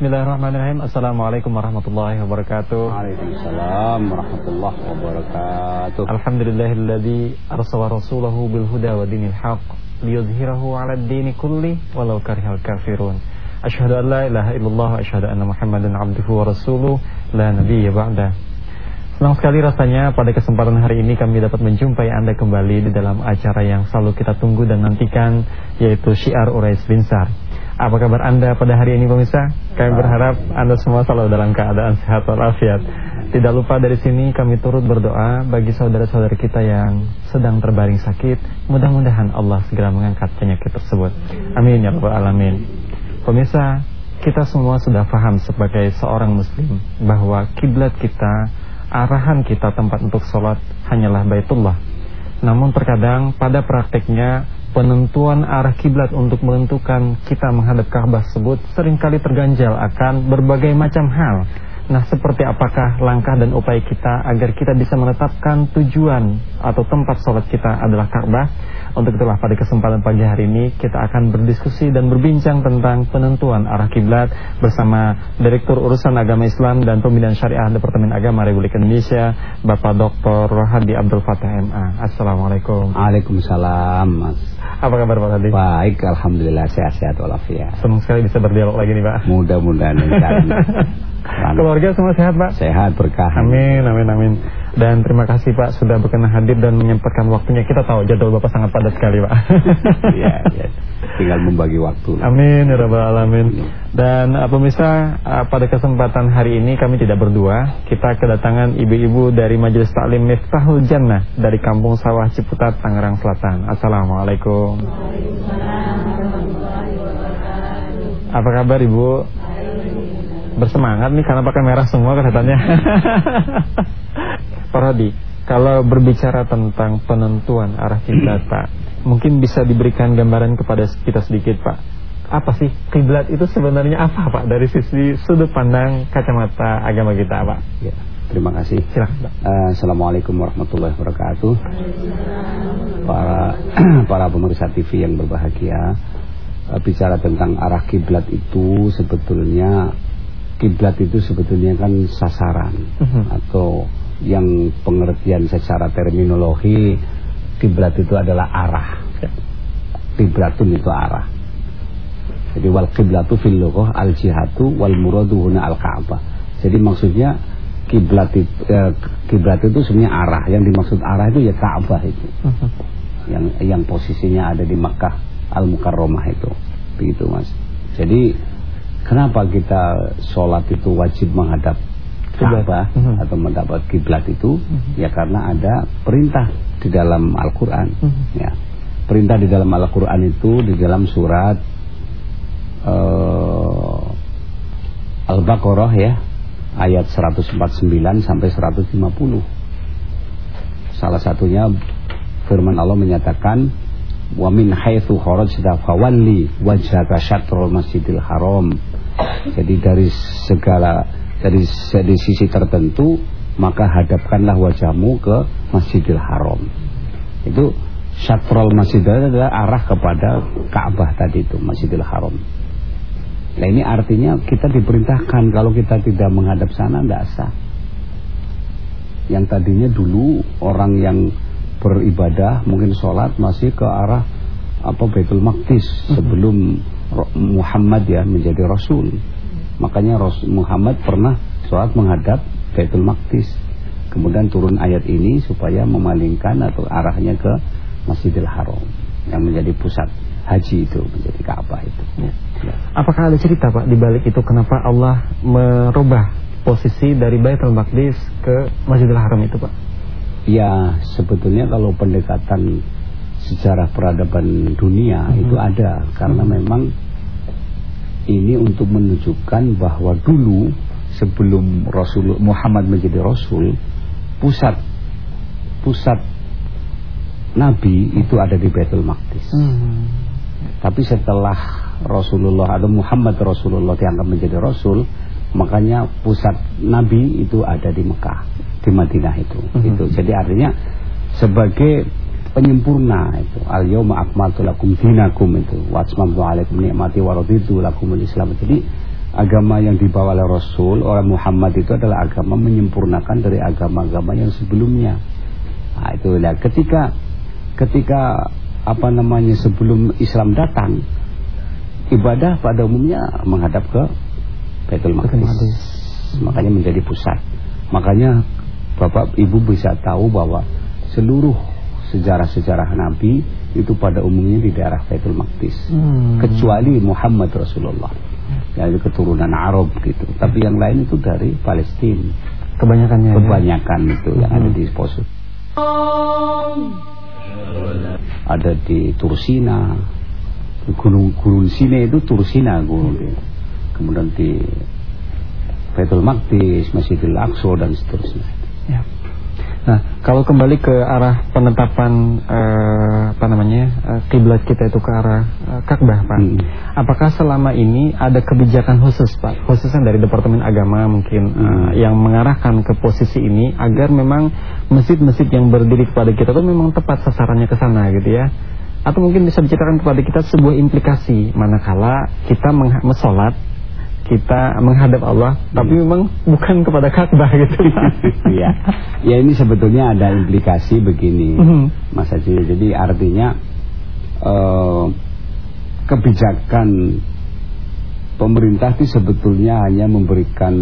Bismillahirrahmanirrahim. Assalamualaikum warahmatullahi wabarakatuh. Waalaikumsalam warahmatullahi wabarakatuh. Alhamdulillahilladzi arsala rasulahu bil huda wa dinil haq liyudhhirahu 'ala ad-dini kulli walau karihal kafirun. Asyhadu an la ilaha illallah wa asyhadu anna Muhammadan 'abduhu wa rasuluh. La nabiyya ba'da. Senang sekali rasanya pada kesempatan hari ini kami dapat menjumpai Anda kembali di dalam acara yang selalu kita tunggu dan nantikan yaitu Syiar Urais Binsar apa kabar Anda pada hari ini pemirsa? Kami berharap Anda semua selalu dalam keadaan sehat walafiat. Tidak lupa dari sini kami turut berdoa bagi saudara-saudara kita yang sedang terbaring sakit. Mudah-mudahan Allah segera mengangkat penyakit tersebut. Amin ya rabbal alamin. Pemirsa, kita semua sudah paham sebagai seorang muslim bahwa kiblat kita, arahan kita tempat untuk sholat hanyalah Baitullah. Namun terkadang pada prakteknya penentuan arah kiblat untuk menentukan kita menghadap Ka'bah tersebut sering kali terganjal akan berbagai macam hal. Nah, seperti apakah langkah dan upaya kita agar kita bisa menetapkan tujuan atau tempat sholat kita adalah Ka'bah? Untuk itulah pada kesempatan pagi hari ini kita akan berdiskusi dan berbincang tentang penentuan arah kiblat bersama Direktur Urusan Agama Islam dan Pembinaan Syariah Departemen Agama Republik Indonesia, Bapak Dr. Hadi Abdul Fatah MA. Assalamualaikum. Waalaikumsalam, Mas. Apa kabar Pak Hadi? Baik, alhamdulillah sehat-sehat walafiat. Senang sekali bisa berdialog lagi nih, Pak. Mudah-mudahan Keluarga semua sehat, Pak? Sehat berkah. Amin, amin, amin. Dan terima kasih Pak sudah berkenan hadir dan menyempatkan waktunya. Kita tahu jadwal Bapak sangat padat sekali Pak. Iya, ya. Tinggal membagi waktu. Amin ya rabbal alamin. Dan uh, pemirsa uh, pada kesempatan hari ini kami tidak berdua. Kita kedatangan ibu-ibu dari Majelis Taklim Miftahul Jannah dari Kampung Sawah Ciputat Tangerang Selatan. Assalamualaikum. Apa kabar Ibu? Bersemangat nih karena pakai merah semua kelihatannya. Pak Rodi, kalau berbicara tentang penentuan arah kiblat Pak, mungkin bisa diberikan gambaran kepada kita sedikit Pak. Apa sih kiblat itu sebenarnya apa Pak dari sisi sudut pandang kacamata agama kita Pak? Ya, terima kasih. Silakan Pak. Uh, Assalamualaikum warahmatullahi wabarakatuh. Para para pemirsa TV yang berbahagia, uh, bicara tentang arah kiblat itu sebetulnya kiblat itu sebetulnya kan sasaran uh mhm. -huh. atau yang pengertian secara terminologi kiblat itu adalah arah. Kiblatun itu arah. Jadi wal kiblatu fil lughah al jihatu wal muradu huna al ka'bah. Jadi maksudnya kiblat itu eh, kiblat itu sebenarnya arah. Yang dimaksud arah itu ya Ka'bah itu. -huh. Yang yang posisinya ada di Makkah Al Mukarramah itu. Begitu Mas. Jadi kenapa kita sholat itu wajib menghadap Ka'bah -huh. atau mendapat kiblat itu -huh. ya karena ada perintah di dalam Al-Qur'an -huh. ya. Perintah di dalam Al-Qur'an itu di dalam surat uh, Al-Baqarah ya ayat 149 sampai 150. Salah satunya firman Allah menyatakan wa min haitsu kharajta fawalli wajhaka syatrul masjidil haram. Jadi dari segala dari, dari sisi tertentu maka hadapkanlah wajahmu ke Masjidil Haram. Itu syatrul Masjidil adalah arah kepada Ka'bah tadi itu Masjidil Haram. Nah ini artinya kita diperintahkan. Kalau kita tidak menghadap sana tidak sah. Yang tadinya dulu orang yang beribadah mungkin sholat masih ke arah apa Baitul Maqdis sebelum Muhammad ya menjadi Rasul Makanya Rasul Muhammad pernah sholat menghadap Baitul Maqdis. Kemudian turun ayat ini supaya memalingkan atau arahnya ke Masjidil Haram yang menjadi pusat haji itu, menjadi Ka'bah itu. Ya. Ya. Apakah ada cerita Pak di balik itu kenapa Allah merubah posisi dari Baitul Maqdis ke Masjidil Haram itu Pak? Ya, sebetulnya kalau pendekatan sejarah peradaban dunia mm -hmm. itu ada karena mm -hmm. memang ini untuk menunjukkan bahwa dulu sebelum Rasul Muhammad menjadi Rasul pusat pusat Nabi itu ada di Baitul Maqdis. Hmm. Tapi setelah Rasulullah atau Muhammad Rasulullah dianggap menjadi Rasul, makanya pusat Nabi itu ada di Mekah, di Madinah itu. Hmm. Itu jadi artinya sebagai penyempurna itu al yauma akmaltu lakum dinakum itu wa atmamtu alaikum ni'mati wa raditu lakumul islam jadi agama yang dibawa oleh Rasul orang Muhammad itu adalah agama menyempurnakan dari agama-agama yang sebelumnya. Nah, itu ya ketika ketika apa namanya sebelum Islam datang ibadah pada umumnya menghadap ke Baitul Maqdis. Makanya menjadi pusat. Makanya Bapak Ibu bisa tahu bahwa seluruh sejarah-sejarah Nabi itu pada umumnya di daerah Baitul Maqdis. Hmm. Kecuali Muhammad Rasulullah dari keturunan Arab gitu. Tapi yang lain itu dari Palestina. Kebanyakannya. Ya? Kebanyakan ya? itu yang ada di Poso. Ada di Tursina. Gunung Gunung Sine itu Tursina gunung. Kemudian di Baitul Maqdis, Masjidil Aqsa dan seterusnya. Ya. Nah, kalau kembali ke arah penetapan uh, apa namanya uh, kiblat kita itu ke arah uh, Ka'bah, Pak. Hmm. Apakah selama ini ada kebijakan khusus, Pak, khususnya dari Departemen Agama mungkin hmm. uh, yang mengarahkan ke posisi ini agar memang masjid-masjid yang berdiri kepada kita itu memang tepat sasarannya ke sana, gitu ya? Atau mungkin bisa diceritakan kepada kita sebuah implikasi manakala kita mensolat kita menghadap Allah tapi hmm. memang bukan kepada Ka'bah gitu ya ya ini sebetulnya ada implikasi begini hmm. Mas Haji jadi artinya uh, kebijakan pemerintah itu sebetulnya hanya memberikan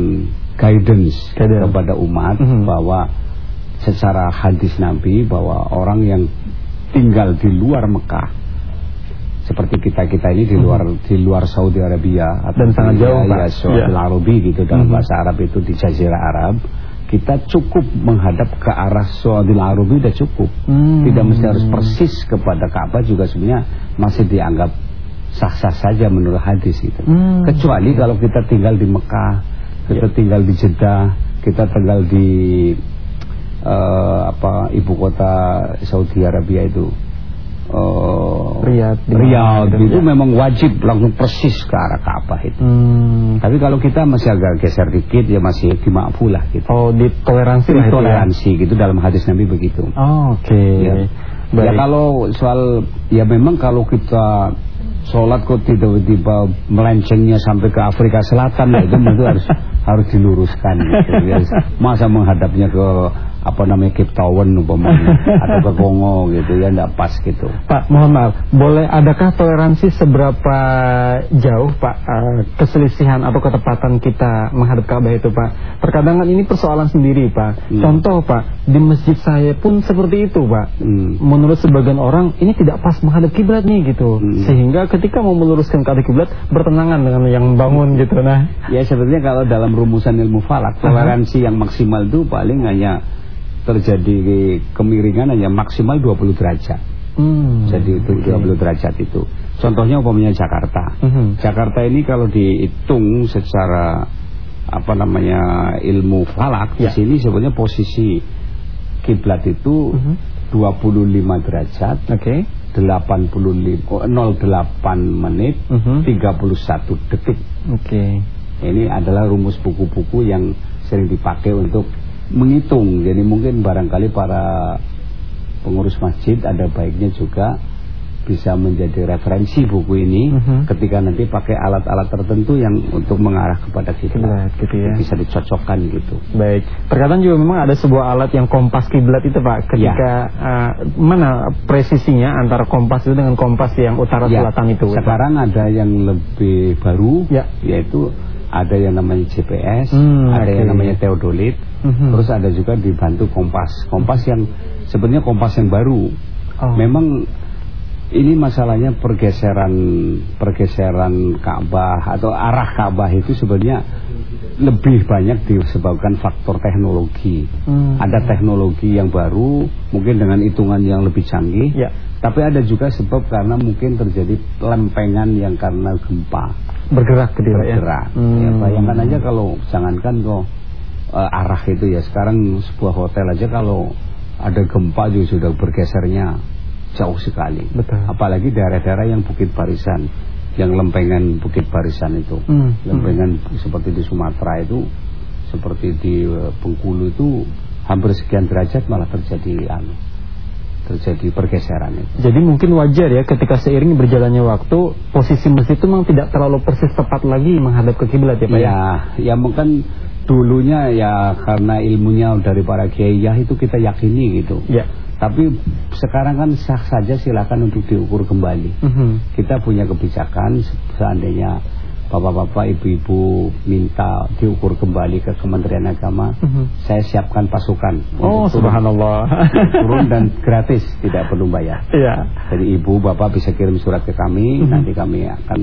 guidance, guidance. kepada umat hmm. bahwa secara hadis Nabi bahwa orang yang tinggal di luar Mekah seperti kita kita ini di hmm. luar hmm. di luar Saudi Arabia atau dan sangat jauh ya, ya. Arabi gitu dalam hmm. bahasa Arab itu di Jazirah Arab kita cukup menghadap ke arah Saudi Arabi sudah cukup hmm. tidak mesti harus persis kepada Ka'bah juga sebenarnya masih dianggap sah-sah saja menurut hadis itu hmm. kecuali kalau kita tinggal di Mekah kita ya. tinggal di Jeddah kita tinggal di uh, apa ibu kota Saudi Arabia itu oh, Riyadh, Riyadh itu ya. memang wajib langsung persis ke arah Ka'bah itu. Hmm. Tapi kalau kita masih agak geser dikit ya masih lah gitu. Oh, ditoleransi lah Toleransi ya? gitu dalam hadis Nabi begitu. Oh, oke. Okay. Ya. ya kalau soal ya memang kalau kita sholat kok tiba-tiba melencengnya sampai ke Afrika Selatan ya itu itu harus harus diluruskan gitu. Ya. Masa menghadapnya ke apa namanya Cape Town umpamanya atau ke Kongo gitu ya tidak pas gitu. Pak, mohon maaf, boleh adakah toleransi seberapa jauh Pak uh, keselisihan atau ketepatan kita menghadap Ka'bah itu Pak? Terkadang ini persoalan sendiri Pak. Hmm. Contoh Pak, di masjid saya pun seperti itu Pak. Hmm. Menurut sebagian orang ini tidak pas menghadap kiblat nih gitu. Hmm. Sehingga ketika mau meluruskan ke kiblat bertentangan dengan yang bangun gitu nah. Ya sebetulnya kalau dalam rumusan ilmu falak toleransi uh -huh. yang maksimal itu paling hanya terjadi kemiringan hanya maksimal 20 derajat. Hmm, Jadi itu okay. 20 derajat itu. Contohnya umpamanya Jakarta. Hmm. Jakarta ini kalau dihitung secara apa namanya ilmu falak ya. di sini sebenarnya posisi kiblat itu uh -huh. 25 derajat. Oke. Okay. 85 oh, 08 menit uh -huh. 31 detik. Oke. Okay. Ini adalah rumus buku-buku yang sering dipakai untuk menghitung. Jadi mungkin barangkali para pengurus masjid ada baiknya juga bisa menjadi referensi buku ini uh mhm. -huh. ketika nanti pakai alat-alat tertentu yang untuk mengarah kepada kiblat gitu ya. Bisa dicocokkan gitu. Baik. Terkadang juga memang ada sebuah alat yang kompas kiblat itu Pak. Ketika ya. uh, mana presisinya antara kompas itu dengan kompas yang utara ya. selatan itu? Sekarang ada yang lebih baru ya. yaitu ada yang namanya GPS, hmm, ada okay. yang namanya teodolit, mm -hmm. terus ada juga dibantu kompas. Kompas yang sebenarnya kompas yang baru. Oh. Memang ini masalahnya pergeseran pergeseran Ka'bah atau arah Ka'bah itu sebenarnya lebih banyak disebabkan faktor teknologi. Hmm. Ada teknologi yang baru, mungkin dengan hitungan yang lebih canggih. Ya. Tapi ada juga sebab karena mungkin terjadi lempengan yang karena gempa bergerak gitu ya? bergerak. ya. Hmm. ya bayangkan aja kalau jangankan kok uh, arah itu ya sekarang sebuah hotel aja kalau ada gempa juga sudah bergesernya jauh sekali. Betul. Apalagi daerah-daerah yang bukit barisan, yang lempengan bukit barisan itu, hmm. lempengan hmm. seperti di Sumatera itu, seperti di uh, Bengkulu itu hampir sekian derajat malah terjadi anu terjadi pergeseran itu. Jadi mungkin wajar ya ketika seiring berjalannya waktu posisi masjid itu memang tidak terlalu persis tepat lagi menghadap ke kiblat ya Pak ya. Ya, ya mungkin dulunya ya karena ilmunya dari para kiai ya itu kita yakini gitu. Ya. Tapi sekarang kan sah saja silakan untuk diukur kembali. Mhm. Kita punya kebijakan se- seandainya bapak-bapak, ibu-ibu minta diukur kembali ke Kementerian Agama, Mhm. saya siapkan pasukan Oh turun, subhanallah. turun dan gratis, tidak perlu bayar. Iya. Jadi ibu, bapak bisa kirim surat ke kami, Mhm. nanti kami akan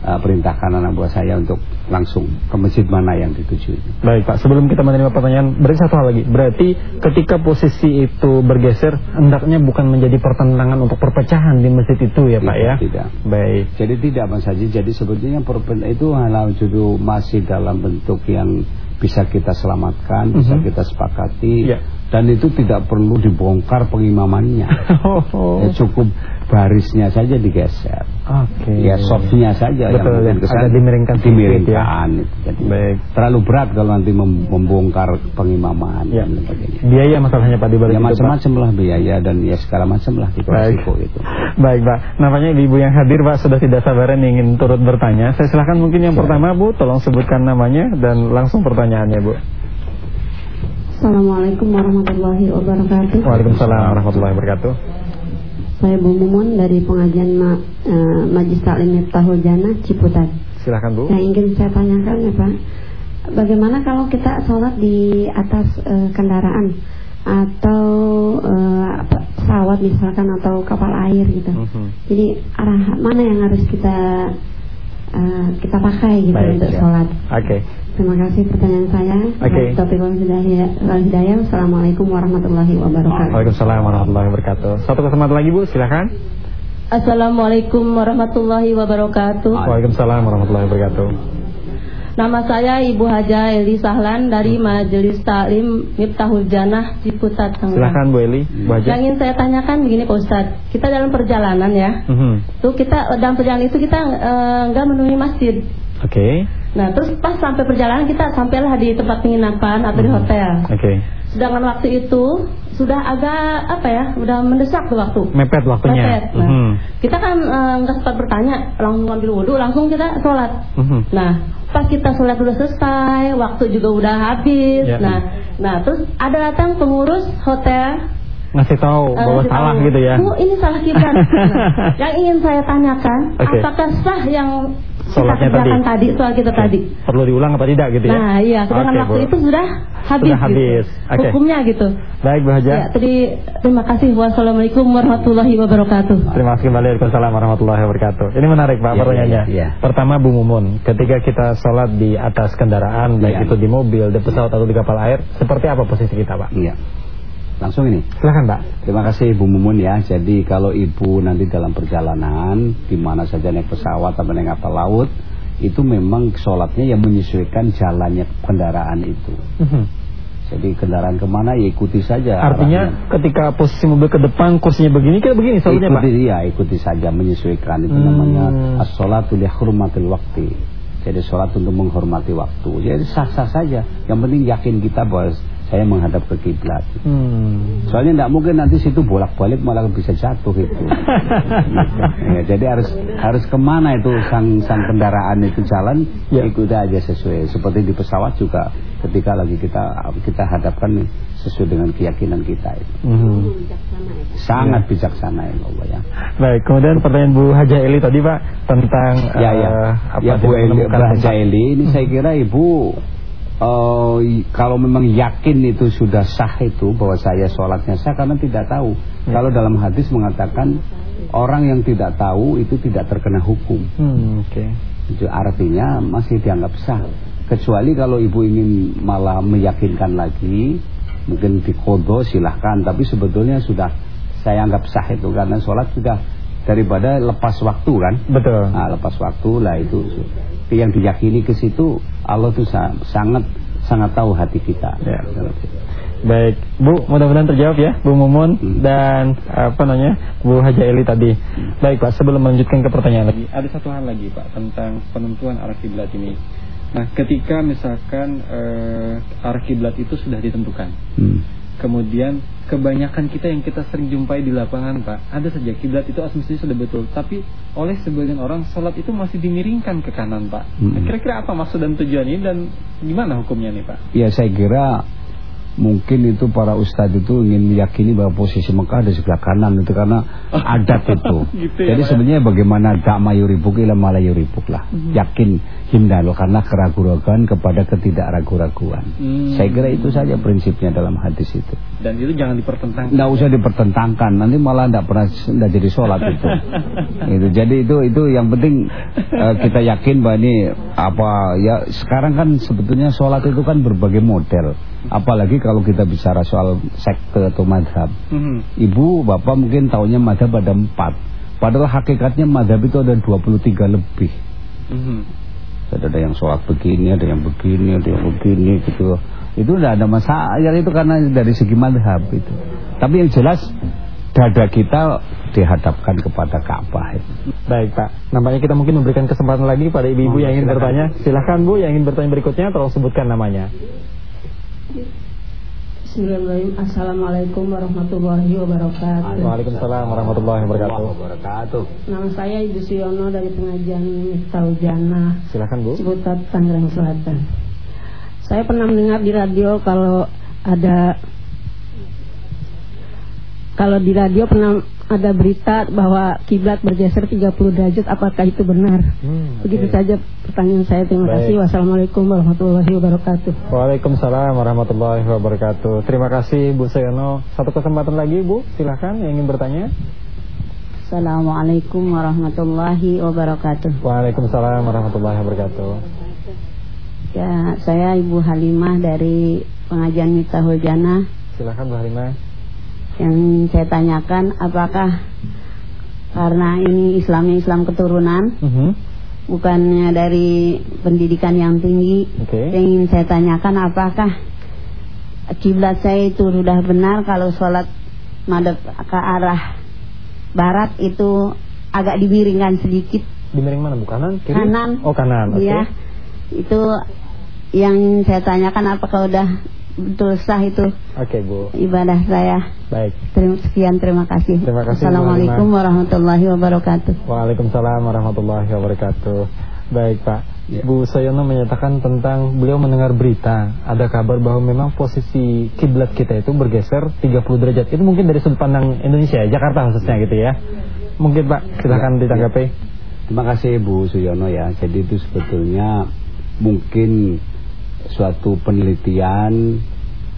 uh, perintahkan anak buah saya untuk langsung ke masjid mana yang dituju. Baik Pak, sebelum kita menerima pertanyaan, berarti satu hal lagi. Berarti ketika posisi itu bergeser, hendaknya bukan menjadi pertentangan untuk perpecahan di masjid itu ya Pak Tidak, ya? tidak. Baik. Jadi tidak Mas Haji, jadi sebetulnya perpen itu hal justru masih dalam bentuk yang bisa kita selamatkan, bisa Mhm. kita sepakati, Ya. Dan itu tidak perlu dibongkar pengimamannya. Oh, Ya, cukup barisnya saja digeser. Oke. Ya softnya saja Betul, yang ya. kesan Agak dimiringkan dimiringkan, itu. Jadi Baik. terlalu berat kalau nanti mem- membongkar pengimaman Ya. dan sebagainya. Biaya masalahnya Pak di balik Ya macam-macam lah biaya dan ya segala macam lah di resiko itu. Baik Pak, namanya ibu yang hadir Pak sudah tidak sabaran ingin turut bertanya. Saya silahkan mungkin yang Ya. pertama Bu, tolong sebutkan namanya dan langsung pertanyaannya Bu. Assalamualaikum warahmatullahi wabarakatuh. Waalaikumsalam warahmatullahi wabarakatuh. Saya Bu Mumun dari pengajian Ma, eh, Majlis Taklim Miftahul Jannah Ciputat. Silahkan Bu. Yang ingin saya tanyakan ya Pak, bagaimana kalau kita sholat di atas eh, kendaraan atau apa, pesawat misalkan atau kapal air gitu. Mhm. Jadi arah mana yang harus kita eh, kita pakai gitu Baik, untuk ya. sholat? Oke. Terima kasih pertanyaan saya. Oke. Hidayah. wal hidayah. Assalamualaikum warahmatullahi wabarakatuh. Waalaikumsalam warahmatullahi wabarakatuh. Satu kesempatan lagi Bu, silahkan. Assalamualaikum warahmatullahi wabarakatuh. Waalaikumsalam warahmatullahi wabarakatuh. Nama saya Ibu Haja Eli Sahlan dari Majelis Taklim Miftahul Jannah Ciputat Tangerang. Silahkan Bu Eli, Bu Yang Haja. ingin saya tanyakan begini Pak Ustadz, kita dalam perjalanan ya, Mhm. tuh kita dalam perjalanan itu kita eh, nggak menemui masjid. Oke. Nah terus pas sampai perjalanan kita sampailah di tempat penginapan atau di Mhm. hotel. Oke. Sedangkan waktu itu sudah agak apa ya, udah mendesak tuh waktu. Mepet waktunya. Mepet. Nah, Mhm. Kita kan eh, nggak sempat bertanya, langsung ambil wudhu, langsung kita sholat. Mhm. Nah, pas kita sholat udah selesai, waktu juga udah habis. Ya. Nah, nah terus ada datang pengurus hotel. Ngasih tahu eh, bahwa salah tahu, gitu ya. Bu, ini salah kiblat. Nah, yang ingin saya tanyakan, Oke. apakah sah yang kita Sholatnya kerjakan tadi, soal kita tadi? Perlu diulang apa tidak gitu ya? Nah, iya, sedangkan Oke, waktu Bu. itu sudah habis. Sudah habis. Gitu. Oke. Hukumnya gitu. Baik Bu Haja. Ya, tadi terima kasih. Wassalamualaikum warahmatullahi wabarakatuh. Terima kasih kembali Waalaikumsalam warahmatullahi wabarakatuh Ini menarik Pak Ya, pertanyaannya ya, ya. Pertama Bu Mumun Ketika kita sholat di atas kendaraan Baik Ya. itu di mobil, di pesawat atau di kapal air Seperti apa posisi kita Pak? Iya. Langsung ini. Silahkan Pak Terima kasih Ibu Mumun ya. Jadi kalau Ibu nanti dalam perjalanan di mana saja naik pesawat atau naik kapal laut, itu memang sholatnya yang menyesuaikan jalannya kendaraan itu. Mhm. Jadi kendaraan ke mana ya ikuti saja. Artinya arahnya. ketika posisi mobil ke depan Kursinya begini, kita begini sholatnya Pak ikuti ya ikuti saja menyesuaikan itu Hmm. namanya as-sholatu li hurmatil waktu. Jadi sholat untuk menghormati waktu. Jadi sah-sah saja. Yang penting yakin kita bahwa saya menghadap ke kiblat. hmm. Soalnya tidak mungkin nanti situ bolak-balik malah bisa jatuh itu. ya, jadi harus harus ke mana itu sang sang kendaraan itu jalan Ya. ikuti aja sesuai. Seperti di pesawat juga ketika lagi kita kita hadapkan sesuai dengan keyakinan kita itu. Mhm. Sangat bijaksana ya Allah ya. Baik, kemudian pertanyaan Bu Haja Eli tadi Pak Tentang Ya ya. eh, apa ya Bu Eli, Bu Haja. Eli ini saya kira Ibu i- kalau memang yakin itu sudah sah itu bahwa saya sholatnya sah karena tidak tahu. Ya. Kalau dalam hadis mengatakan orang yang tidak tahu itu tidak terkena hukum. Hmm, Oke Itu artinya masih dianggap sah. Kecuali kalau ibu ingin malah meyakinkan lagi, mungkin dikodo silahkan. Tapi sebetulnya sudah saya anggap sah itu karena sholat sudah daripada lepas waktu kan. Betul Nah, lepas waktu lah itu yang diyakini ke situ Allah tuh sa- sangat sangat tahu hati kita. Ya. Baik, Bu, mudah-mudahan terjawab ya, Bu Mumun Hmm. dan apa namanya, Bu Haja Eli tadi. Baik, Pak, sebelum melanjutkan ke pertanyaan lagi, ada satu hal lagi, Pak, tentang penentuan arah kiblat ini. Nah, ketika misalkan eh, arah kiblat itu sudah ditentukan, Hmm. Kemudian kebanyakan kita yang kita sering jumpai di lapangan Pak, ada saja kiblat itu asumsinya sudah betul, tapi oleh sebagian orang sholat itu masih dimiringkan ke kanan Pak. Mm-mm. Kira-kira apa maksud dan tujuan ini dan gimana hukumnya nih Pak? Ya saya kira mungkin itu para ustadz itu ingin meyakini bahwa posisi Mekah ada sebelah kanan itu karena adat itu. Gitu ya, Jadi ya? sebenarnya bagaimana tak mayuribuk ila malayuribuk lah. Mhm. Yakin hindalo karena keraguan kepada ketidakragu-raguan. Hmm. Saya kira itu saja prinsipnya dalam hadis itu. Dan itu jangan dipertentangkan. Nggak usah dipertentangkan, nanti malah nggak pernah nggak jadi sholat itu. itu. Jadi itu itu yang penting eh, kita yakin bahwa ini apa ya sekarang kan sebetulnya sholat itu kan berbagai model. Apalagi kalau kita bicara soal sekte atau madhab. Mhm. Ibu, bapak mungkin tahunya madhab ada empat. Padahal hakikatnya madhab itu ada 23 lebih. Mhm. Ada ada yang sholat begini, ada yang begini, ada yang begini gitu. Itu tidak ada masalah. Ya, itu karena dari segi madhab itu. Tapi yang jelas dada kita dihadapkan kepada Ka'bah. Baik Pak, nampaknya kita mungkin memberikan kesempatan lagi pada ibu-ibu yang ingin silakan. bertanya. Silahkan Bu yang ingin bertanya berikutnya, tolong sebutkan namanya. Bismillahirrahmanirrahim. Assalamualaikum warahmatullahi wabarakatuh. Waalaikumsalam warahmatullahi wabarakatuh. wabarakatuh. Nama saya Ibu Suyono dari pengajian Miftahul Jannah, Silahkan Bu. Ciputat, Tangerang Selatan. Saya pernah mendengar di radio kalau ada kalau di radio pernah ada berita bahwa kiblat bergeser 30 derajat apakah itu benar? Hmm, Begitu saja pertanyaan saya. Terima Baik. kasih. Wassalamualaikum warahmatullahi wabarakatuh. Waalaikumsalam warahmatullahi wabarakatuh. Terima kasih Bu Sayono. Satu kesempatan lagi Bu, silahkan yang ingin bertanya. Assalamualaikum warahmatullahi wabarakatuh. Waalaikumsalam warahmatullahi wabarakatuh. Ya, saya Ibu Halimah dari pengajian Miftahul Jannah. Silahkan Bu Halimah. Yang saya tanyakan apakah karena ini Islamnya Islam keturunan Mhm. bukannya dari pendidikan yang tinggi. Oke. Yang ingin saya tanyakan apakah kiblat saya itu sudah benar kalau sholat madhab ke arah barat itu agak dimiringkan sedikit Di miring mana Bu? Kanan? Kiri? kanan. Oh kanan, oke. Iya. Itu yang saya tanyakan apakah udah betul sah itu Oke Bu, ibadah saya. baik. Terima, sekian terima kasih. Terima kasih, Assalamualaikum warahmatullahi wabarakatuh. Waalaikumsalam warahmatullahi wabarakatuh. Baik Pak, Ya. Bu Sayono menyatakan tentang beliau mendengar berita ada kabar bahwa memang posisi kiblat kita itu bergeser 30 derajat. Itu mungkin dari sudut pandang Indonesia, Jakarta khususnya gitu ya. Mungkin Pak, silahkan Ya, ditanggapi. Terima kasih Bu Suyono ya. Jadi itu sebetulnya mungkin suatu penelitian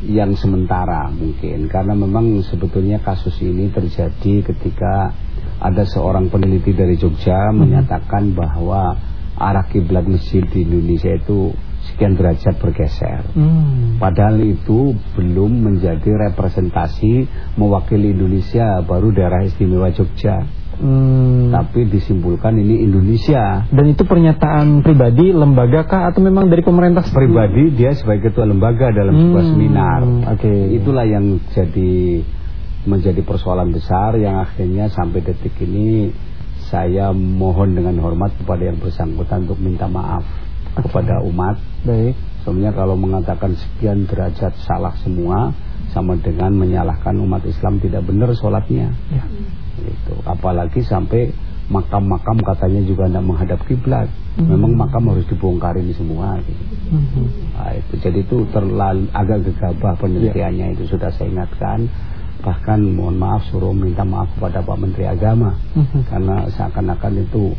yang sementara mungkin karena memang sebetulnya kasus ini terjadi ketika ada seorang peneliti dari Jogja menyatakan bahwa arah kiblat masjid di Indonesia itu sekian derajat bergeser. Hmm. Padahal itu belum menjadi representasi mewakili Indonesia baru daerah istimewa Jogja. Hmm. Tapi disimpulkan ini Indonesia. Dan itu pernyataan pribadi lembaga kah atau memang dari pemerintah sendiri? Pribadi dia sebagai ketua lembaga dalam sebuah Hmm, seminar. oke. Itulah yang jadi menjadi persoalan besar yang akhirnya sampai detik ini saya mohon dengan hormat kepada yang bersangkutan untuk minta maaf kepada umat. Baik. Sebenarnya kalau mengatakan sekian derajat salah semua sama dengan menyalahkan umat Islam tidak benar sholatnya. Ya. Gitu. Apalagi sampai makam-makam katanya juga tidak menghadap kiblat. Hmm. Memang makam harus dibongkar ini semua. Gitu. Mhm. Nah, itu jadi itu terlalu agak gegabah penelitiannya itu sudah saya ingatkan. Bahkan mohon maaf suruh minta maaf kepada Pak Menteri Agama Mhm. karena seakan-akan itu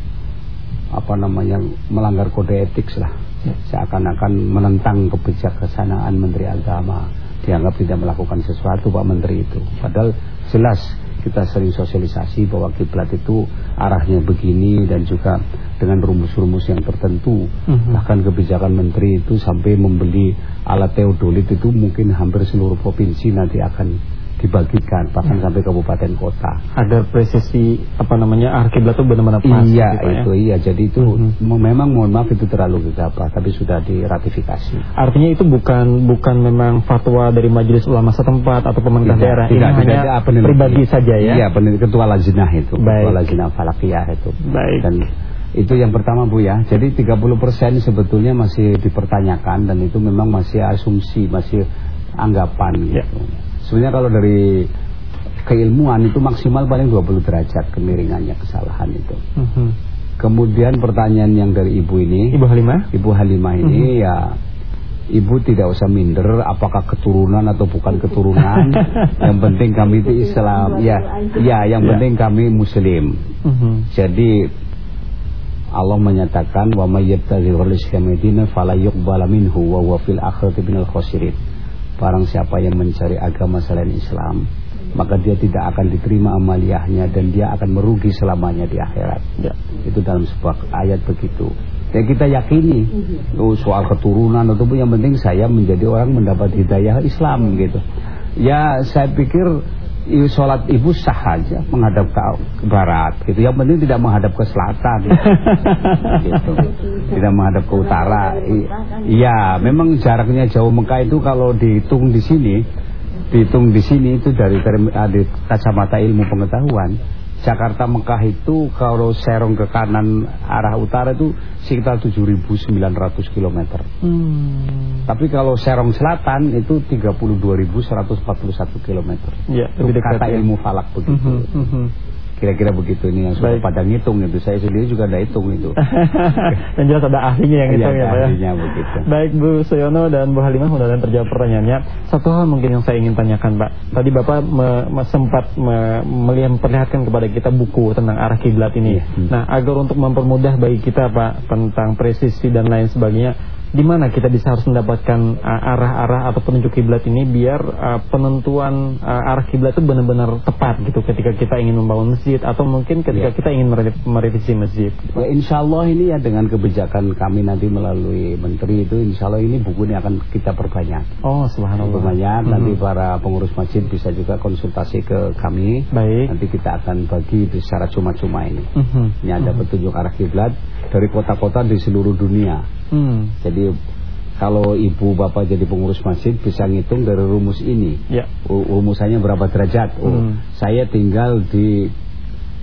apa namanya melanggar kode etik lah. Ya. Seakan-akan menentang kebijaksanaan Menteri Agama. Dianggap tidak melakukan sesuatu Pak Menteri itu. Padahal jelas kita sering sosialisasi bahwa kiblat itu arahnya begini dan juga dengan rumus-rumus yang tertentu. Mhm. Bahkan kebijakan menteri itu sampai membeli alat teodolit itu mungkin hampir seluruh provinsi nanti akan dibagikan bahkan sampai kabupaten kota. Agar presisi apa namanya arah kiblat itu benar-benar pas. iya gitu, ya. itu iya jadi itu mo- memang mohon maaf itu terlalu gegabah tapi sudah diratifikasi. Artinya itu bukan bukan memang fatwa dari majelis ulama setempat atau pemerintah Tidak, daerah. tidak, Ini tidak hanya ada peneliti. pribadi saja ya. Iya peneliti ketua lajnah itu, ketua Baik. lajnah falakiyah itu. Baik. Dan itu yang pertama Bu ya. Jadi 30% sebetulnya masih dipertanyakan dan itu memang masih asumsi, masih anggapan Ya. Sebenarnya kalau dari keilmuan itu maksimal paling 20 derajat kemiringannya kesalahan itu. Mhm. Kemudian pertanyaan yang dari ibu ini, Ibu Halimah? Ibu Halimah ini ya Ibu tidak usah minder apakah keturunan atau bukan keturunan. yang penting kami itu Islam. Ya, ya yang Ya. penting kami muslim. Mhm. Jadi Allah menyatakan wa may yabtaghi dinan fala yuqbala minhu wa huwa fil akhirati minal khasirin. Barang siapa yang mencari agama selain Islam, maka dia tidak akan diterima amaliyahnya dan dia akan merugi selamanya di akhirat. Ya. Itu dalam sebuah ayat begitu. Ya kita yakini oh, soal keturunan ataupun yang penting saya menjadi orang mendapat hidayah Islam gitu. Ya saya pikir sholat ibu sah aja menghadap ke ke barat gitu. Yang penting tidak menghadap ke selatan. gitu. Tidak menghadap ke utara. Iya, memang jaraknya jauh Mekah itu kalau dihitung di sini dihitung di sini itu dari, ah, kacamata ilmu pengetahuan Jakarta Mekah itu kalau serong ke kanan arah utara itu sekitar 7.900 km. Hmm. Tapi kalau serong selatan itu 32.141 km. Ya, Itu lebih dekat. kata ya. ilmu falak begitu. Mhm, mhm. Kira-kira begitu ini yang sudah Baik. pada ngitung itu. Saya sendiri juga ada hitung itu. Dan jelas ada ahlinya yang Iya, hitung ya ya. ahlinya begitu. Baik Bu Suyono dan Bu Halimah mudah-mudahan terjawab pertanyaannya. Satu hal mungkin yang saya ingin tanyakan Pak. Tadi Bapak me- me- sempat me- melihat memperlihatkan kepada kita buku tentang arah kiblat ini. Iya. Hmm. Nah, agar untuk mempermudah bagi kita Pak tentang presisi dan lain sebagainya, di mana kita bisa harus mendapatkan uh, arah-arah atau penunjuk kiblat ini biar uh, penentuan uh, arah kiblat itu benar-benar tepat gitu ketika kita ingin membangun masjid atau mungkin ketika Iya. kita ingin mere- merevisi masjid. Ya insya Allah ini ya dengan kebijakan kami nanti melalui menteri itu insya Allah ini buku ini akan kita perbanyak. Oh, subhanallah. Perbanyak Mhm. nanti para pengurus masjid bisa juga konsultasi ke kami. Baik. Nanti kita akan bagi secara cuma-cuma ini. Mhm. Ini ada petunjuk arah kiblat dari kota-kota di seluruh dunia. Hmm. Jadi kalau ibu bapak jadi pengurus masjid bisa ngitung dari rumus ini. Ya. Ru- Rumusannya berapa derajat? Oh, Hmm. saya tinggal di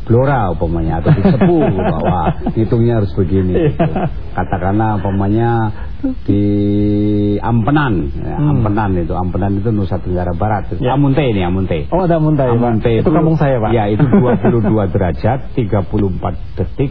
Blora umpamanya atau di Sepu bahwa hitungnya harus begini. Iya. gitu. Katakanlah umpamanya di Ampenan, Ya, Hmm. Ampenan itu Ampenan itu Nusa Tenggara Barat. Ya. Amunte ini Amunte. Oh ada Pak. Amunte Itu kampung saya Pak. Ya itu 22 derajat 34 detik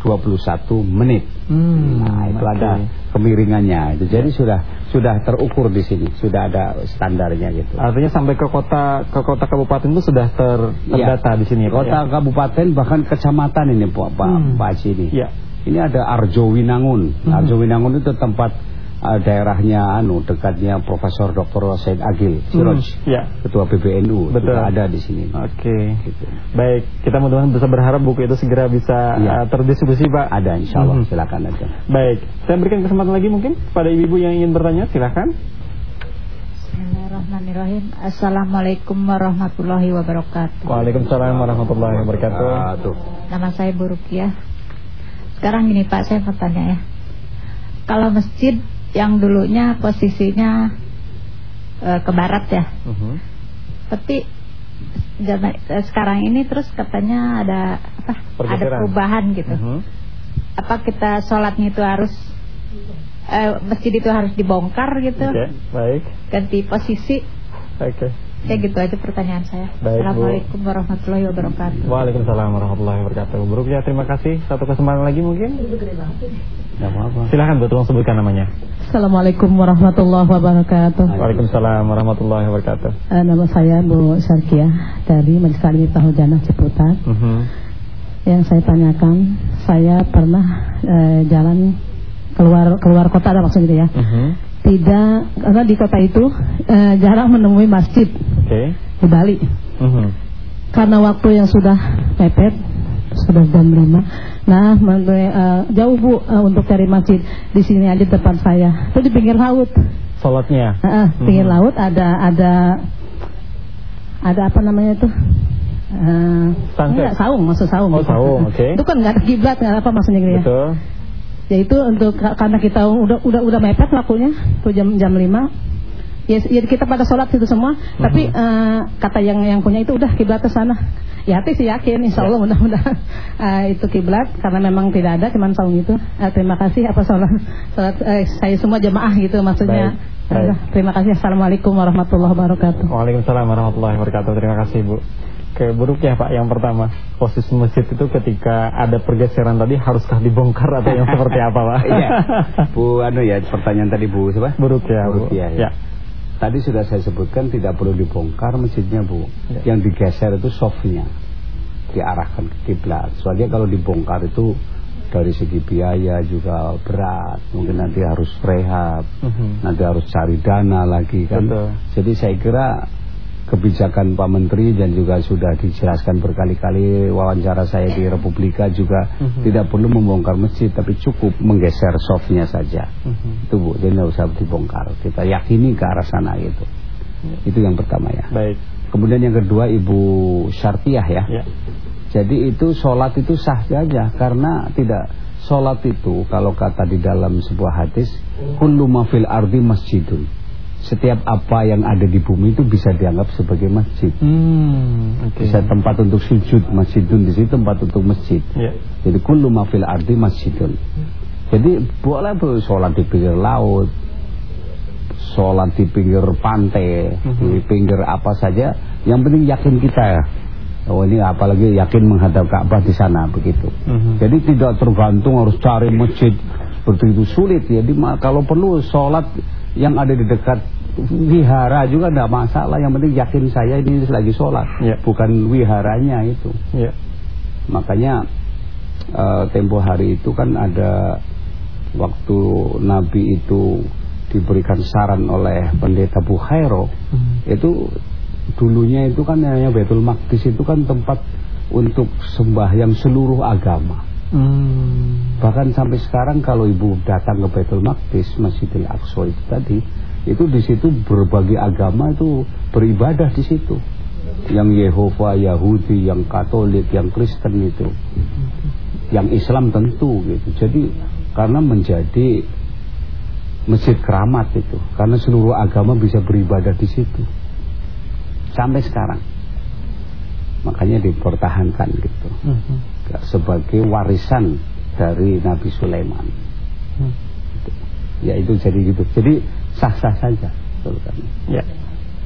21 menit. Hmm, Nah, itu oke. ada kemiringannya. Jadi sudah sudah terukur di sini, sudah ada standarnya gitu. Artinya sampai ke kota ke kota kabupaten itu sudah ter, Iya. terdata di sini ya, Kota ya? kabupaten bahkan kecamatan ini Pak Pak, Hmm. Pak Haji ini. Iya. Ini ada Arjo Winangun. Hmm. Arjo Winangun itu tempat uh, daerahnya anu dekatnya Profesor Dr. Said Agil Siroj, Hmm, Iya. ketua PBNU Betul. juga ada di sini. Oke. Gitu. Baik, kita mudah-mudahan bisa berharap buku itu segera bisa Iya. uh, terdistribusi Pak. Ada insya Allah, Mhm. silakan aja. Baik, saya berikan kesempatan lagi mungkin pada ibu-ibu yang ingin bertanya, silakan. Bismillahirrahmanirrahim Assalamualaikum warahmatullahi wabarakatuh Waalaikumsalam warahmatullahi wabarakatuh. Tuh. Nama saya Bu Rukiah Sekarang gini Pak saya mau tanya ya Kalau masjid yang dulunya posisinya eh, ke barat ya Mhm. Tapi zaman- eh, sekarang ini terus katanya ada apa? Ada perubahan gitu Mhm. Apa kita sholatnya itu harus eh, Masjid itu harus dibongkar gitu Oke, baik. Ganti posisi Oke. Ya gitu aja pertanyaan saya. Baik, Bu. Assalamualaikum warahmatullahi wabarakatuh. Waalaikumsalam warahmatullahi wabarakatuh. Buruk ya, terima kasih. Satu kesempatan lagi mungkin. Tidak apa-apa. Silakan Bu, tolong sebutkan namanya. Assalamualaikum warahmatullahi wabarakatuh. Waalaikumsalam warahmatullahi wabarakatuh. Eh, nama saya Bu Sarkia dari Majelis Taklim Tahu Janah Ciputat. Mhm. Yang saya tanyakan, saya pernah eh, jalan keluar keluar kota ada maksudnya gitu ya. Mhm. Tidak karena di kota itu eh, jarang menemui masjid Oke. di Bali. Mhm. Karena waktu yang sudah mepet sudah jam 5 Nah, menurut, eh, jauh Bu eh, untuk cari masjid di sini aja depan saya. Itu di pinggir laut. Salatnya. Heeh, pinggir Mhm. laut ada ada ada apa namanya itu? Sunset. enggak, saung, maksud saung. Oh, saung, oke. Itu kan nggak ada kiblat, nggak ada apa maksudnya gitu ya. Betul. Ya itu untuk karena kita udah udah udah mepet waktunya, tuh jam jam 5 Ya, ya kita pada sholat itu semua, Mhm. tapi eh, kata yang yang punya itu udah kiblat ke sana. Ya hati sih yakin, insya Ya. Allah mudah-mudahan eh, itu kiblat karena memang tidak ada, cuman saung itu. Eh, terima kasih apa sholat, sholat eh, saya semua jemaah gitu maksudnya. Baik. Terima kasih. Assalamualaikum warahmatullahi wabarakatuh. Waalaikumsalam warahmatullahi wabarakatuh. Terima kasih Bu. Ke buruknya Pak yang pertama, posisi masjid itu ketika ada pergeseran tadi haruskah dibongkar atau yang seperti apa Pak? Iya. Bu anu ya pertanyaan tadi Bu siapa? Buruk ya Bu. Ya, ya. Tadi sudah saya sebutkan tidak perlu dibongkar masjidnya Bu. Ya. Yang digeser itu softnya diarahkan ke kiblat. Soalnya kalau dibongkar itu dari segi biaya juga berat. Mungkin nanti harus rehab, Mhm. nanti harus cari dana lagi kan. Betul. Jadi saya kira kebijakan Pak Menteri dan juga sudah dijelaskan berkali-kali wawancara saya di Republika juga Mhm. tidak perlu membongkar masjid tapi cukup menggeser softnya saja. Mhm. Itu Bu, jadi tidak usah dibongkar. Kita yakini ke arah sana itu. Itu yang pertama ya. Baik. Kemudian yang kedua Ibu Syartiah ya. Ya. Jadi itu sholat itu sah saja karena tidak sholat itu kalau kata di dalam sebuah hadis kullu ma fil ardi masjidun. Setiap apa yang ada di bumi itu bisa dianggap sebagai masjid. Hmm, oke. Bisa tempat untuk sujud masjidun di situ tempat untuk masjid. Ya. Jadi kullu ma fil ardi masjidun. Jadi boleh tuh sholat di pinggir laut, sholat di pinggir pantai, Mhm. di pinggir apa saja. Yang penting yakin kita ya. Oh ini apalagi yakin menghadap Ka'bah di sana begitu. Mhm. Jadi tidak tergantung harus cari masjid seperti itu sulit. Jadi kalau perlu sholat yang ada di dekat wihara juga tidak masalah. Yang penting yakin saya ini lagi sholat, Ya. bukan wiharanya itu. Ya. Makanya eh, tempo hari itu kan ada waktu Nabi itu diberikan saran oleh pendeta Bukhairo Mhm. itu dulunya itu kan namanya Baitul Maqdis itu kan tempat untuk sembahyang seluruh agama. Hmm. Bahkan sampai sekarang kalau ibu datang ke Baitul Maqdis Masjidil Aqsa itu tadi itu di situ berbagai agama itu beribadah di situ. Yang Yehova, Yahudi, yang Katolik, yang Kristen itu. Yang Islam tentu gitu. Jadi karena menjadi masjid keramat itu. Karena seluruh agama bisa beribadah di situ. Sampai sekarang. Makanya dipertahankan gitu Mhm. Sebagai warisan dari Nabi Sulaiman. Hmm. Ya itu jadi gitu. Jadi sah-sah saja. Kan? Ya.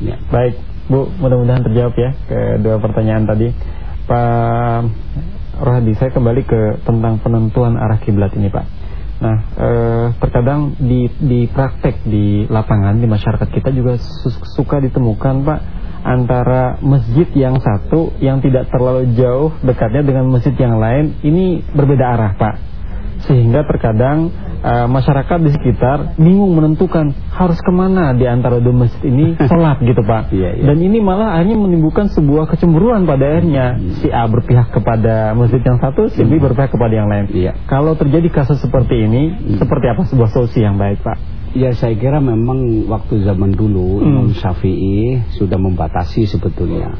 Ya. Baik, Bu, mudah-mudahan terjawab ya kedua pertanyaan tadi. Pak Rohadi, saya kembali ke tentang penentuan arah kiblat ini, Pak. Nah, eh, terkadang di di praktek di lapangan di masyarakat kita juga su- suka ditemukan, Pak, antara masjid yang satu yang tidak terlalu jauh dekatnya dengan masjid yang lain ini berbeda arah, Pak. Sehingga terkadang eh, masyarakat di sekitar bingung menentukan harus ke mana di antara dua masjid ini sholat gitu Pak. Iya, iya. Dan ini malah akhirnya menimbulkan sebuah kecemburuan pada akhirnya. Si A berpihak kepada masjid yang satu, si B berpihak kepada yang lain. Iya. Kalau terjadi kasus seperti ini, seperti apa sebuah solusi yang baik Pak? Ya saya kira memang waktu zaman dulu Hmm. Imam Syafi'i sudah membatasi sebetulnya.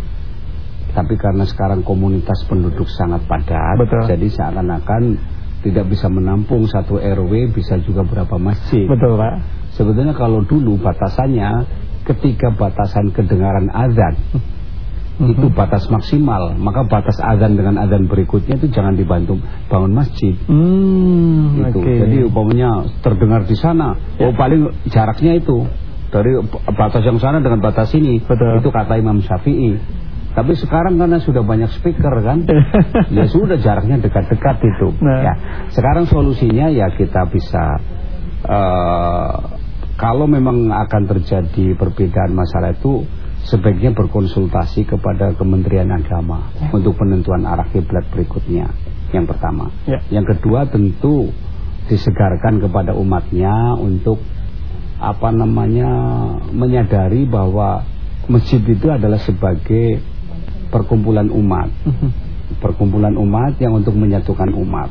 Tapi karena sekarang komunitas penduduk sangat padat, Betul. jadi seakan-akan tidak bisa menampung satu RW bisa juga berapa masjid. Betul Pak. Sebetulnya kalau dulu batasannya ketika batasan kedengaran azan Mhm. itu batas maksimal, maka batas azan dengan azan berikutnya itu jangan dibantu bangun masjid. Hmm, Itu. oke. Jadi umpamanya terdengar di sana, Ya. oh paling jaraknya itu dari batas yang sana dengan batas ini. Betul. Itu kata Imam Syafi'i. Tapi sekarang karena sudah banyak speaker kan, ya sudah jaraknya dekat-dekat itu. Nah. Ya, sekarang solusinya ya kita bisa eh, kalau memang akan terjadi perbedaan masalah itu sebaiknya berkonsultasi kepada Kementerian Agama untuk penentuan arah kiblat berikutnya. Yang pertama. Ya. Yang kedua tentu disegarkan kepada umatnya untuk apa namanya menyadari bahwa masjid itu adalah sebagai perkumpulan umat Mhm. perkumpulan umat yang untuk menyatukan umat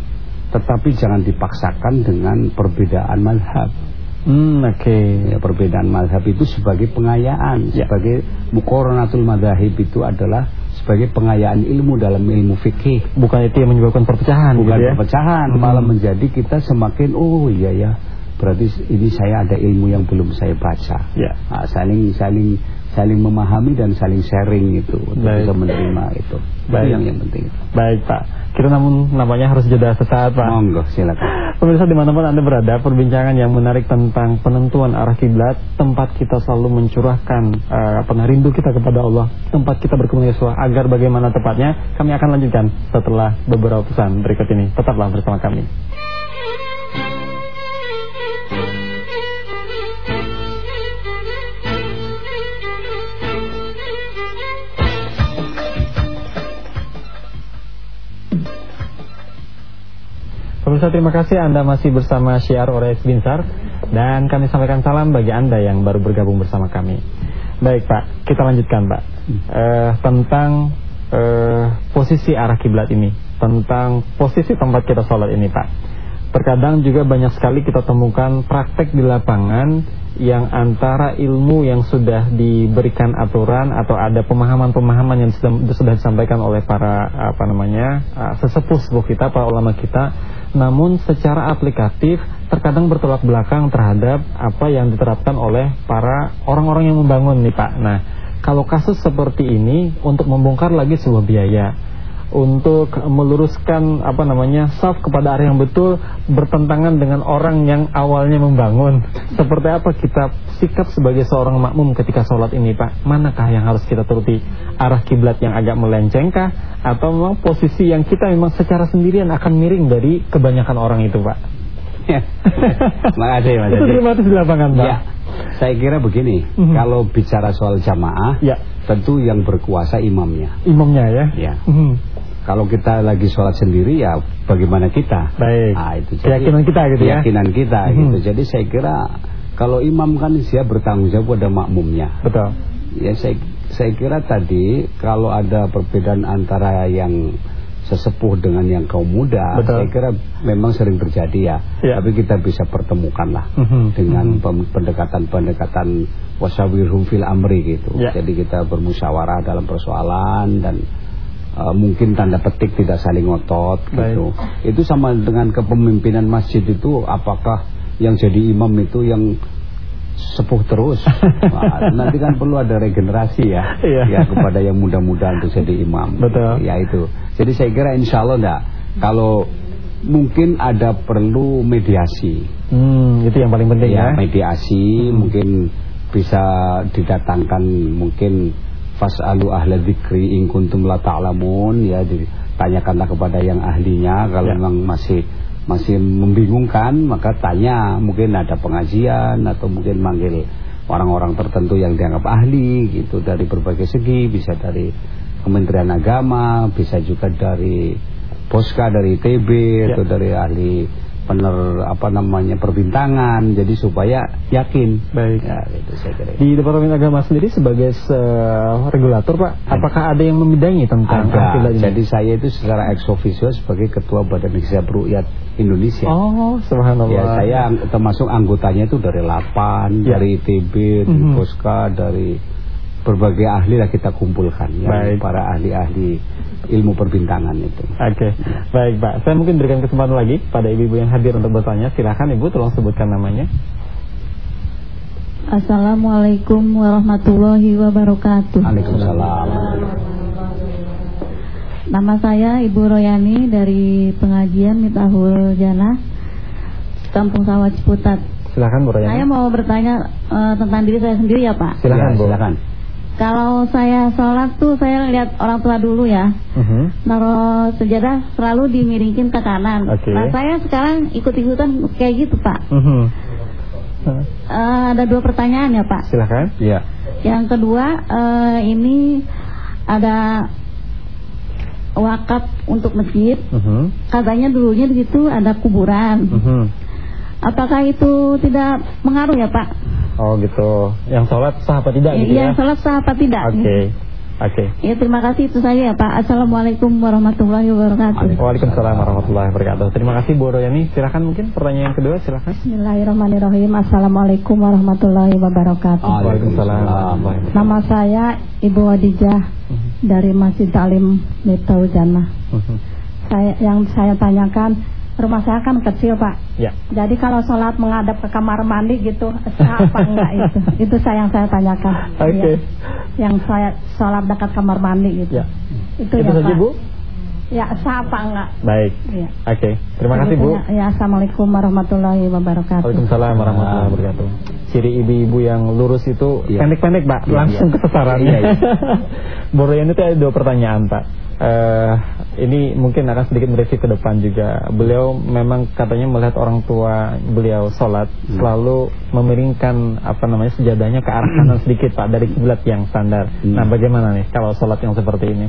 tetapi jangan dipaksakan dengan perbedaan mazhab Hmm, oke. ya, perbedaan mazhab itu sebagai pengayaan Ya. sebagai mukoronatul madahib itu adalah sebagai pengayaan ilmu dalam ilmu fikih Bukan itu yang menyebabkan perpecahan bukan gitu ya. perpecahan Hmm. malah menjadi kita semakin oh iya ya berarti ini saya ada ilmu yang belum saya baca Ya. Nah, saling saling saling memahami dan saling sharing itu untuk Baik. bisa menerima itu itu Baik. yang yang penting Baik Pak, kita namun namanya harus jeda sesaat Pak. monggo silakan Pemirsa di mana pun Anda berada, perbincangan yang menarik tentang penentuan arah kiblat, tempat kita selalu mencurahkan uh, rindu kita kepada Allah, tempat kita berkomunikasi agar bagaimana tepatnya, kami akan lanjutkan setelah beberapa pesan berikut ini. Tetaplah bersama kami. Pemirsa terima kasih. Anda masih bersama Syiar Ores Binsar. Dan kami sampaikan salam bagi Anda yang baru bergabung bersama kami. Baik Pak, kita lanjutkan Pak. Uh, Tentang uh, posisi arah kiblat ini. Tentang posisi tempat kita sholat ini Pak. Terkadang juga banyak sekali kita temukan praktek di lapangan yang antara ilmu yang sudah diberikan aturan atau ada pemahaman-pemahaman yang sudah, disampaikan oleh para apa namanya uh, sesepuh sepuh kita, para ulama kita namun secara aplikatif terkadang bertolak belakang terhadap apa yang diterapkan oleh para orang-orang yang membangun nih Pak. Nah, kalau kasus seperti ini untuk membongkar lagi sebuah biaya untuk meluruskan apa namanya saf kepada arah yang betul bertentangan dengan orang yang awalnya membangun. Seperti apa kita sikap sebagai seorang makmum ketika sholat ini Pak? Manakah yang harus kita turuti? Arah kiblat yang agak melencengkah atau memang posisi yang kita memang secara sendirian akan miring dari kebanyakan orang itu Pak? Ya. Makasih Mas. Itu terima di lapangan Pak. Ya. Saya kira begini, mm -hmm. kalau bicara soal jamaah, ya. tentu yang berkuasa imamnya. Imamnya ya. Ya. Mm -hmm. Kalau kita lagi sholat sendiri ya bagaimana kita? Baik. Nah, itu jadi, keyakinan kita gitu ya. Keyakinan kita hmm. gitu. Jadi saya kira kalau imam kan dia bertanggung jawab pada makmumnya. Betul. Ya saya saya kira tadi kalau ada perbedaan antara yang sesepuh dengan yang kaum muda, Betul. saya kira memang sering terjadi ya. ya. Tapi kita bisa pertemukan lah uh -huh. dengan pendekatan-pendekatan wasawirhum fil amri gitu. Ya. Jadi kita bermusyawarah dalam persoalan dan uh, mungkin tanda petik tidak saling ngotot gitu. Itu sama dengan kepemimpinan masjid itu apakah yang jadi imam itu yang sepuh terus. Nah, nanti kan perlu ada regenerasi ya, iya. ya kepada yang muda-muda untuk jadi imam. Betul. Ya itu. Jadi saya kira insya Allah enggak. Kalau mungkin ada perlu mediasi. Hmm, itu yang paling penting ya. ya. Mediasi hmm. mungkin bisa didatangkan mungkin fasalu ahla dzikri in kuntum la ta'lamun. Ya ditanyakanlah kepada yang ahlinya. Kalau ya. memang masih masih membingungkan maka tanya. Mungkin ada pengajian atau mungkin manggil orang-orang tertentu yang dianggap ahli gitu. Dari berbagai segi. Bisa dari Kementerian Agama bisa juga dari Poska dari TB ya. atau dari ahli pener apa namanya perbintangan jadi supaya yakin. Baik. Ya, gitu saya kira. Di Departemen Agama sendiri sebagai regulator Pak apakah ada yang membidangi tentang ada. jadi saya itu secara ex officio sebagai ketua Badan Hizab Rukyat Indonesia. Oh subhanallah. Ya saya termasuk anggotanya itu dari LAPAN ya. dari ITB dari mm -hmm. Poska dari berbagai ahli lah kita kumpulkan ya Baik. para ahli-ahli ilmu perbintangan itu. Oke, okay. baik Pak. Saya mungkin berikan kesempatan lagi pada ibu-ibu yang hadir untuk bertanya. Silakan Ibu, tolong sebutkan namanya. Assalamualaikum warahmatullahi wabarakatuh. Waalaikumsalam. Nama saya Ibu Royani dari pengajian Mitahul Jannah, Kampung Sawah Ciputat. Silakan Bu Royani. Saya mau bertanya uh, tentang diri saya sendiri ya Pak. Silakan ya, Bu. Silakan. Kalau saya sholat tuh saya lihat orang tua dulu ya, uh -huh. naruh sejadah selalu dimiringin ke kanan. Okay. Nah saya sekarang ikut-ikutan kayak gitu pak. Uh -huh. uh, ada dua pertanyaan ya pak. Silahkan. Iya. Yang kedua uh, ini ada wakaf untuk masjid. Uh -huh. Katanya dulunya di situ ada kuburan. Uh -huh. Apakah itu tidak mengaruh ya Pak? Oh gitu. Yang sholat sah apa tidak gitu ya? Yang sholat sah apa tidak? Oke. Okay. Oke. Okay. Ya terima kasih itu saja ya Pak. Assalamualaikum warahmatullahi wabarakatuh. Waalaikumsalam warahmatullahi wabarakatuh. Terima kasih Bu Royani. Silakan mungkin pertanyaan yang kedua silakan. Bismillahirrahmanirrahim. Assalamualaikum warahmatullahi wabarakatuh. Waalaikumsalam. Nama saya Ibu Wadijah mhm. dari Masjid Talim Miftahul Jannah. Mhm. Saya yang saya tanyakan rumah saya kan kecil pak. Ya. Jadi kalau sholat menghadap ke kamar mandi gitu, sah apa enggak itu? Itu saya yang saya tanyakan. Oke. Okay. Ya. Yang saya sholat dekat kamar mandi gitu. Ya. Itu, itu ya saja, pak. Bu? Ya, sapa enggak? Baik. Ya. Oke. Okay. Terima kasih Bu. Ya, Assalamualaikum warahmatullahi wabarakatuh. Waalaikumsalam warahmatullahi wabarakatuh. Ciri ibu-ibu yang lurus itu iya. pendek-pendek, ya. Pak. Ya, Langsung ya. ke sasaran. Iya, iya. Bu Royan itu ada dua pertanyaan, Pak. Uh, ini mungkin akan sedikit mereview ke depan juga. Beliau memang katanya melihat orang tua beliau sholat hmm. selalu memiringkan apa namanya sejadahnya ke arah kanan sedikit pak dari kiblat yang standar. Hmm. Nah bagaimana nih kalau sholat yang seperti ini?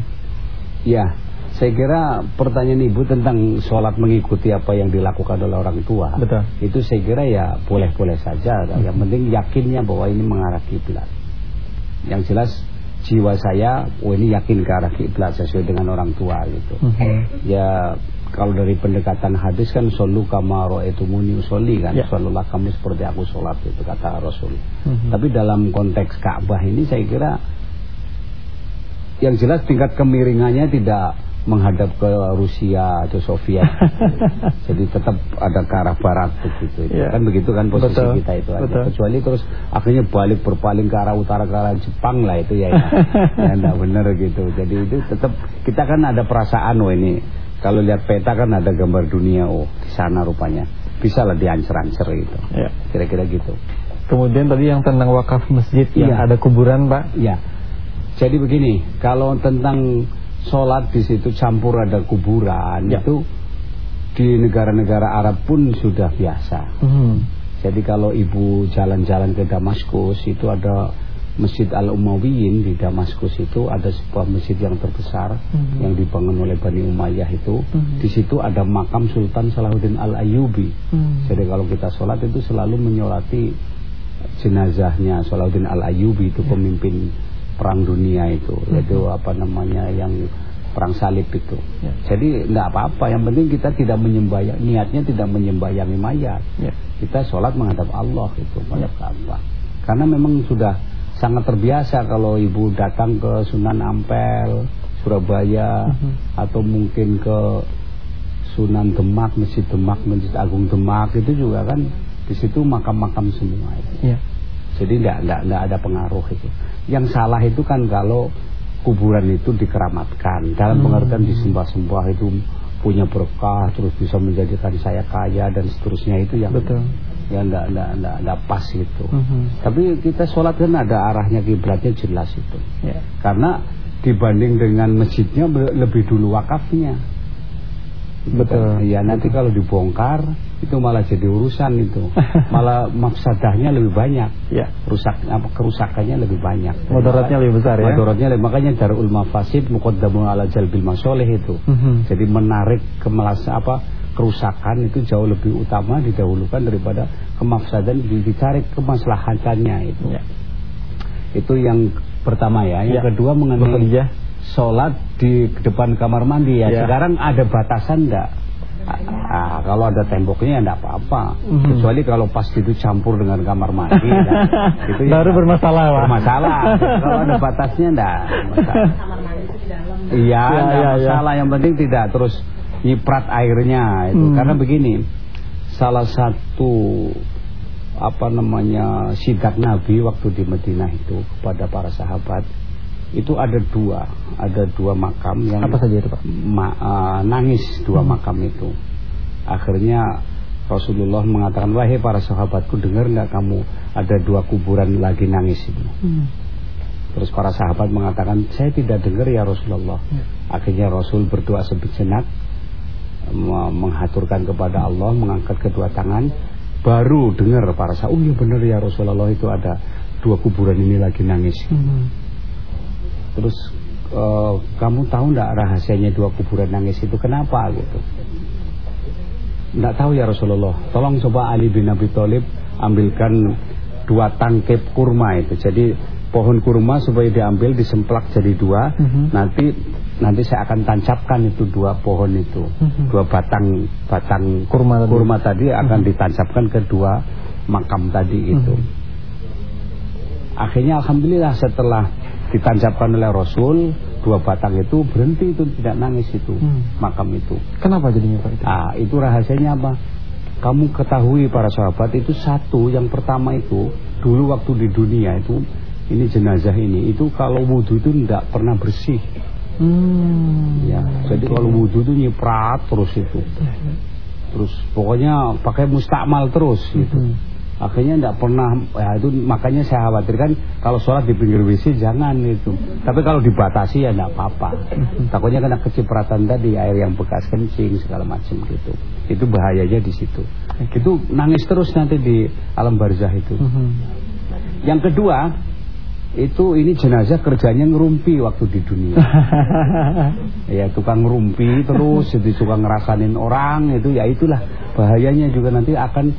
Ya, saya kira pertanyaan ibu tentang sholat mengikuti apa yang dilakukan oleh orang tua. Betul. Itu saya kira ya boleh-boleh saja. Hmm. Yang penting yakinnya bahwa ini mengarah kiblat. Yang jelas jiwa saya, oh ini yakin ke arah kiblat sesuai dengan orang tua gitu. Hmm. Ya kalau dari pendekatan hadis kan solu kamaro itu muni usoli kan, ya. solulah kamu seperti aku sholat itu kata Rasul. Hmm. Tapi dalam konteks Ka'bah ini saya kira yang jelas tingkat kemiringannya tidak menghadap ke Rusia atau Soviet jadi tetap ada ke arah barat begitu yeah. kan begitu kan posisi betul, kita itu aja betul. kecuali terus akhirnya balik berpaling ke arah utara ke arah Jepang lah itu ya ya, ya enggak benar gitu jadi itu tetap kita kan ada perasaan oh ini kalau lihat peta kan ada gambar dunia oh di sana rupanya bisa lah diancer-ancer gitu ya. kira-kira yeah. gitu kemudian tadi yang tentang wakaf masjid yang yeah. ada kuburan pak ya jadi begini kalau tentang sholat di situ campur ada kuburan ya. itu di negara-negara Arab pun sudah biasa. Hmm. Jadi kalau ibu jalan-jalan ke Damaskus itu ada Masjid Al Umayyin di Damaskus itu ada sebuah masjid yang terbesar hmm. yang dibangun oleh Bani Umayyah itu. Hmm. Di situ ada makam Sultan Salahuddin Al Ayyubi. Hmm. Jadi kalau kita sholat itu selalu menyolati jenazahnya Salahuddin Al Ayyubi itu ya. pemimpin perang dunia itu hmm. yaitu apa namanya yang perang salib itu. Ya. Jadi tidak apa-apa, yang penting kita tidak menyembayang niatnya tidak menyembayangi mayat. Ya. Kita sholat menghadap Allah itu pada ya. Karena memang sudah sangat terbiasa kalau ibu datang ke Sunan Ampel, Surabaya uh -huh. atau mungkin ke Sunan Demak, Masjid Demak, Masjid Agung Demak itu juga kan di situ makam-makam semua itu. Ya. Jadi tidak ada pengaruh itu. Yang salah itu kan kalau kuburan itu dikeramatkan dalam hmm. pengertian disembah-sembah itu punya berkah terus bisa menjadikan saya kaya dan seterusnya itu yang betul yang enggak enggak enggak, enggak pas gitu. Hmm. Tapi kita sholat kan ada arahnya kiblatnya jelas itu. Yeah. Karena dibanding dengan masjidnya lebih dulu wakafnya. Betul. Ya nanti kalau dibongkar itu malah jadi urusan itu. Malah mafsadahnya lebih banyak. Ya. Rusak apa kerusakannya lebih banyak. Mudaratnya lebih besar ya. Mudaratnya lebih makanya darul mafasid muqaddamun ala jalbil masoleh itu. Mhm. -huh. Jadi menarik kemelas apa kerusakan itu jauh lebih utama didahulukan daripada kemafsadan dicari kemaslahatannya itu. Ya. Itu yang pertama ya. Yang ya. kedua mengenai sholat di depan kamar mandi ya. ya. Sekarang ada batasan enggak? Nah, kalau ada temboknya ya enggak apa-apa. Mm -hmm. Kecuali kalau pas itu campur dengan kamar mandi nah, itu ya baru bermasalah, Pak. Bermasalah. kalau ada batasnya enggak Iya, ya, ya, masalah. Ya. Yang penting tidak terus nyiprat airnya itu. Hmm. Karena begini, salah satu apa namanya sidak Nabi waktu di Madinah itu kepada para sahabat itu ada dua ada dua makam yang apa saja itu pak ma, uh, nangis dua hmm. makam itu akhirnya Rasulullah mengatakan wahai para sahabatku dengar nggak kamu ada dua kuburan lagi nangis itu hmm. terus para sahabat mengatakan saya tidak dengar ya Rasulullah hmm. akhirnya Rasul berdoa sejenak menghaturkan kepada Allah mengangkat kedua tangan baru dengar para sahabat oh iya benar ya Rasulullah itu ada dua kuburan ini lagi nangis hmm. Terus uh, kamu tahu nggak rahasianya dua kuburan nangis itu kenapa gitu? Nggak tahu ya Rasulullah. Tolong coba Ali bin Abi Thalib ambilkan dua tangkep kurma itu. Jadi pohon kurma supaya diambil disemplak jadi dua. Mm -hmm. Nanti nanti saya akan tancapkan itu dua pohon itu. Mm -hmm. Dua batang batang kurma tadi, kurma tadi akan mm -hmm. ditancapkan ke dua makam tadi itu. Mm -hmm. Akhirnya alhamdulillah setelah ditancapkan oleh Rasul dua batang itu berhenti itu tidak nangis itu hmm. makam itu. Kenapa jadinya Pak itu? Ah, itu rahasianya apa? Kamu ketahui para sahabat itu satu yang pertama itu dulu waktu di dunia itu ini jenazah ini itu kalau wudhu itu tidak pernah bersih. Hmm. Ya, jadi kalau wudhu itu nyiprat terus itu. Terus pokoknya pakai mustakmal terus gitu. Hmm. Akhirnya tidak pernah ya itu makanya saya khawatirkan kalau sholat di pinggir WC jangan itu. Tapi kalau dibatasi ya tidak apa-apa. Takutnya kena kecipratan tadi air yang bekas kencing segala macam gitu. Itu bahayanya di situ. Itu nangis terus nanti di alam barzah itu. Hmm. Yang kedua itu ini jenazah kerjanya ngerumpi waktu di dunia. ya tukang ngerumpi terus jadi tukang ngerasanin orang itu ya itulah bahayanya juga nanti akan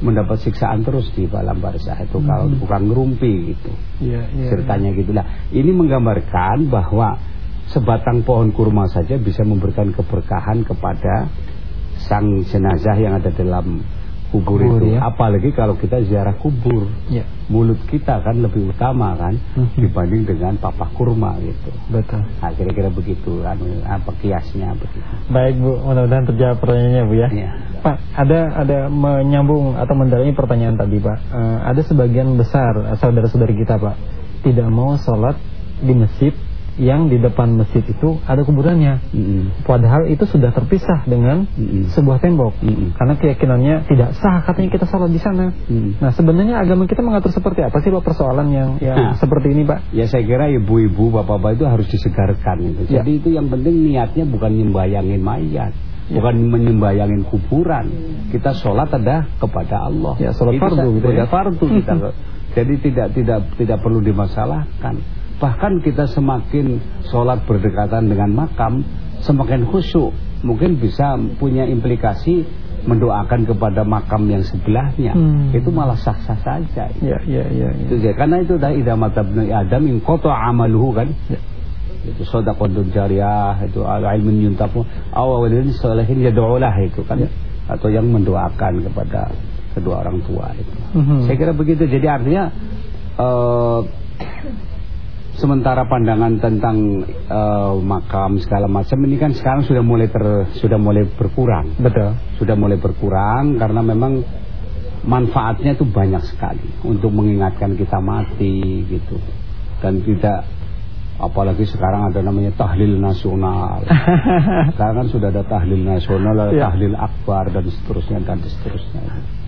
mendapat siksaan terus di alam barzah itu hmm. kalau tukang ngerumpi gitu. Ya, ya, Ceritanya ya. gitulah. Ini menggambarkan bahwa sebatang pohon kurma saja bisa memberikan keberkahan kepada sang jenazah yang ada dalam kubur, kubur itu. Ya. Apalagi kalau kita ziarah kubur. Ya. Mulut kita kan lebih utama kan hmm. dibanding dengan papa kurma gitu. Betul. Nah, kira-kira begitu anu apa kiasnya begitu. Baik Bu, mudah-mudahan terjawab pertanyaannya Bu ya. ya. Pak, ada ada menyambung atau mendalangi pertanyaan tadi Pak. Uh, ada sebagian besar saudara-saudari kita Pak tidak mau sholat di masjid yang di depan masjid itu ada kuburannya. Mm -hmm. Padahal itu sudah terpisah dengan mm -hmm. sebuah tembok. Mm -hmm. Karena keyakinannya tidak sah katanya kita sholat di sana. Mm -hmm. Nah, sebenarnya agama kita mengatur seperti apa sih Pak persoalan yang yang nah, seperti ini, Pak? Ya saya kira ibu-ibu, bapak-bapak itu harus disegarkan itu. Ya. Jadi itu yang penting niatnya bukan membayangin mayat. Ya. Bukan menyembayangin kuburan. Kita sholat ada kepada Allah. Ya, sholat fardu gitu ya. fardu kita. Jadi tidak tidak tidak perlu dimasalahkan. Bahkan kita semakin sholat berdekatan dengan makam, semakin khusyuk. Mungkin bisa punya implikasi mendoakan kepada makam yang sebelahnya. Hmm. Itu malah sah-sah saja. Ya, ya, ya, ya. Itu, ya. Karena itu dah idamat ibnu Adam in qata amaluhu kan. Ya. Itu sedekah jariah, itu ilmu yuntafu, awalin salihin yad'ulah itu kan. Ya. Atau yang mendoakan kepada kedua orang tua itu. -hmm. Saya kira begitu. Jadi artinya uh, sementara pandangan tentang uh, makam segala macam ini kan sekarang sudah mulai ter, sudah mulai berkurang. Betul. Sudah mulai berkurang karena memang manfaatnya itu banyak sekali untuk mengingatkan kita mati gitu. Dan tidak apalagi sekarang ada namanya tahlil nasional. Sekarang kan sudah ada tahlil nasional ada ya. tahlil akbar dan seterusnya dan seterusnya.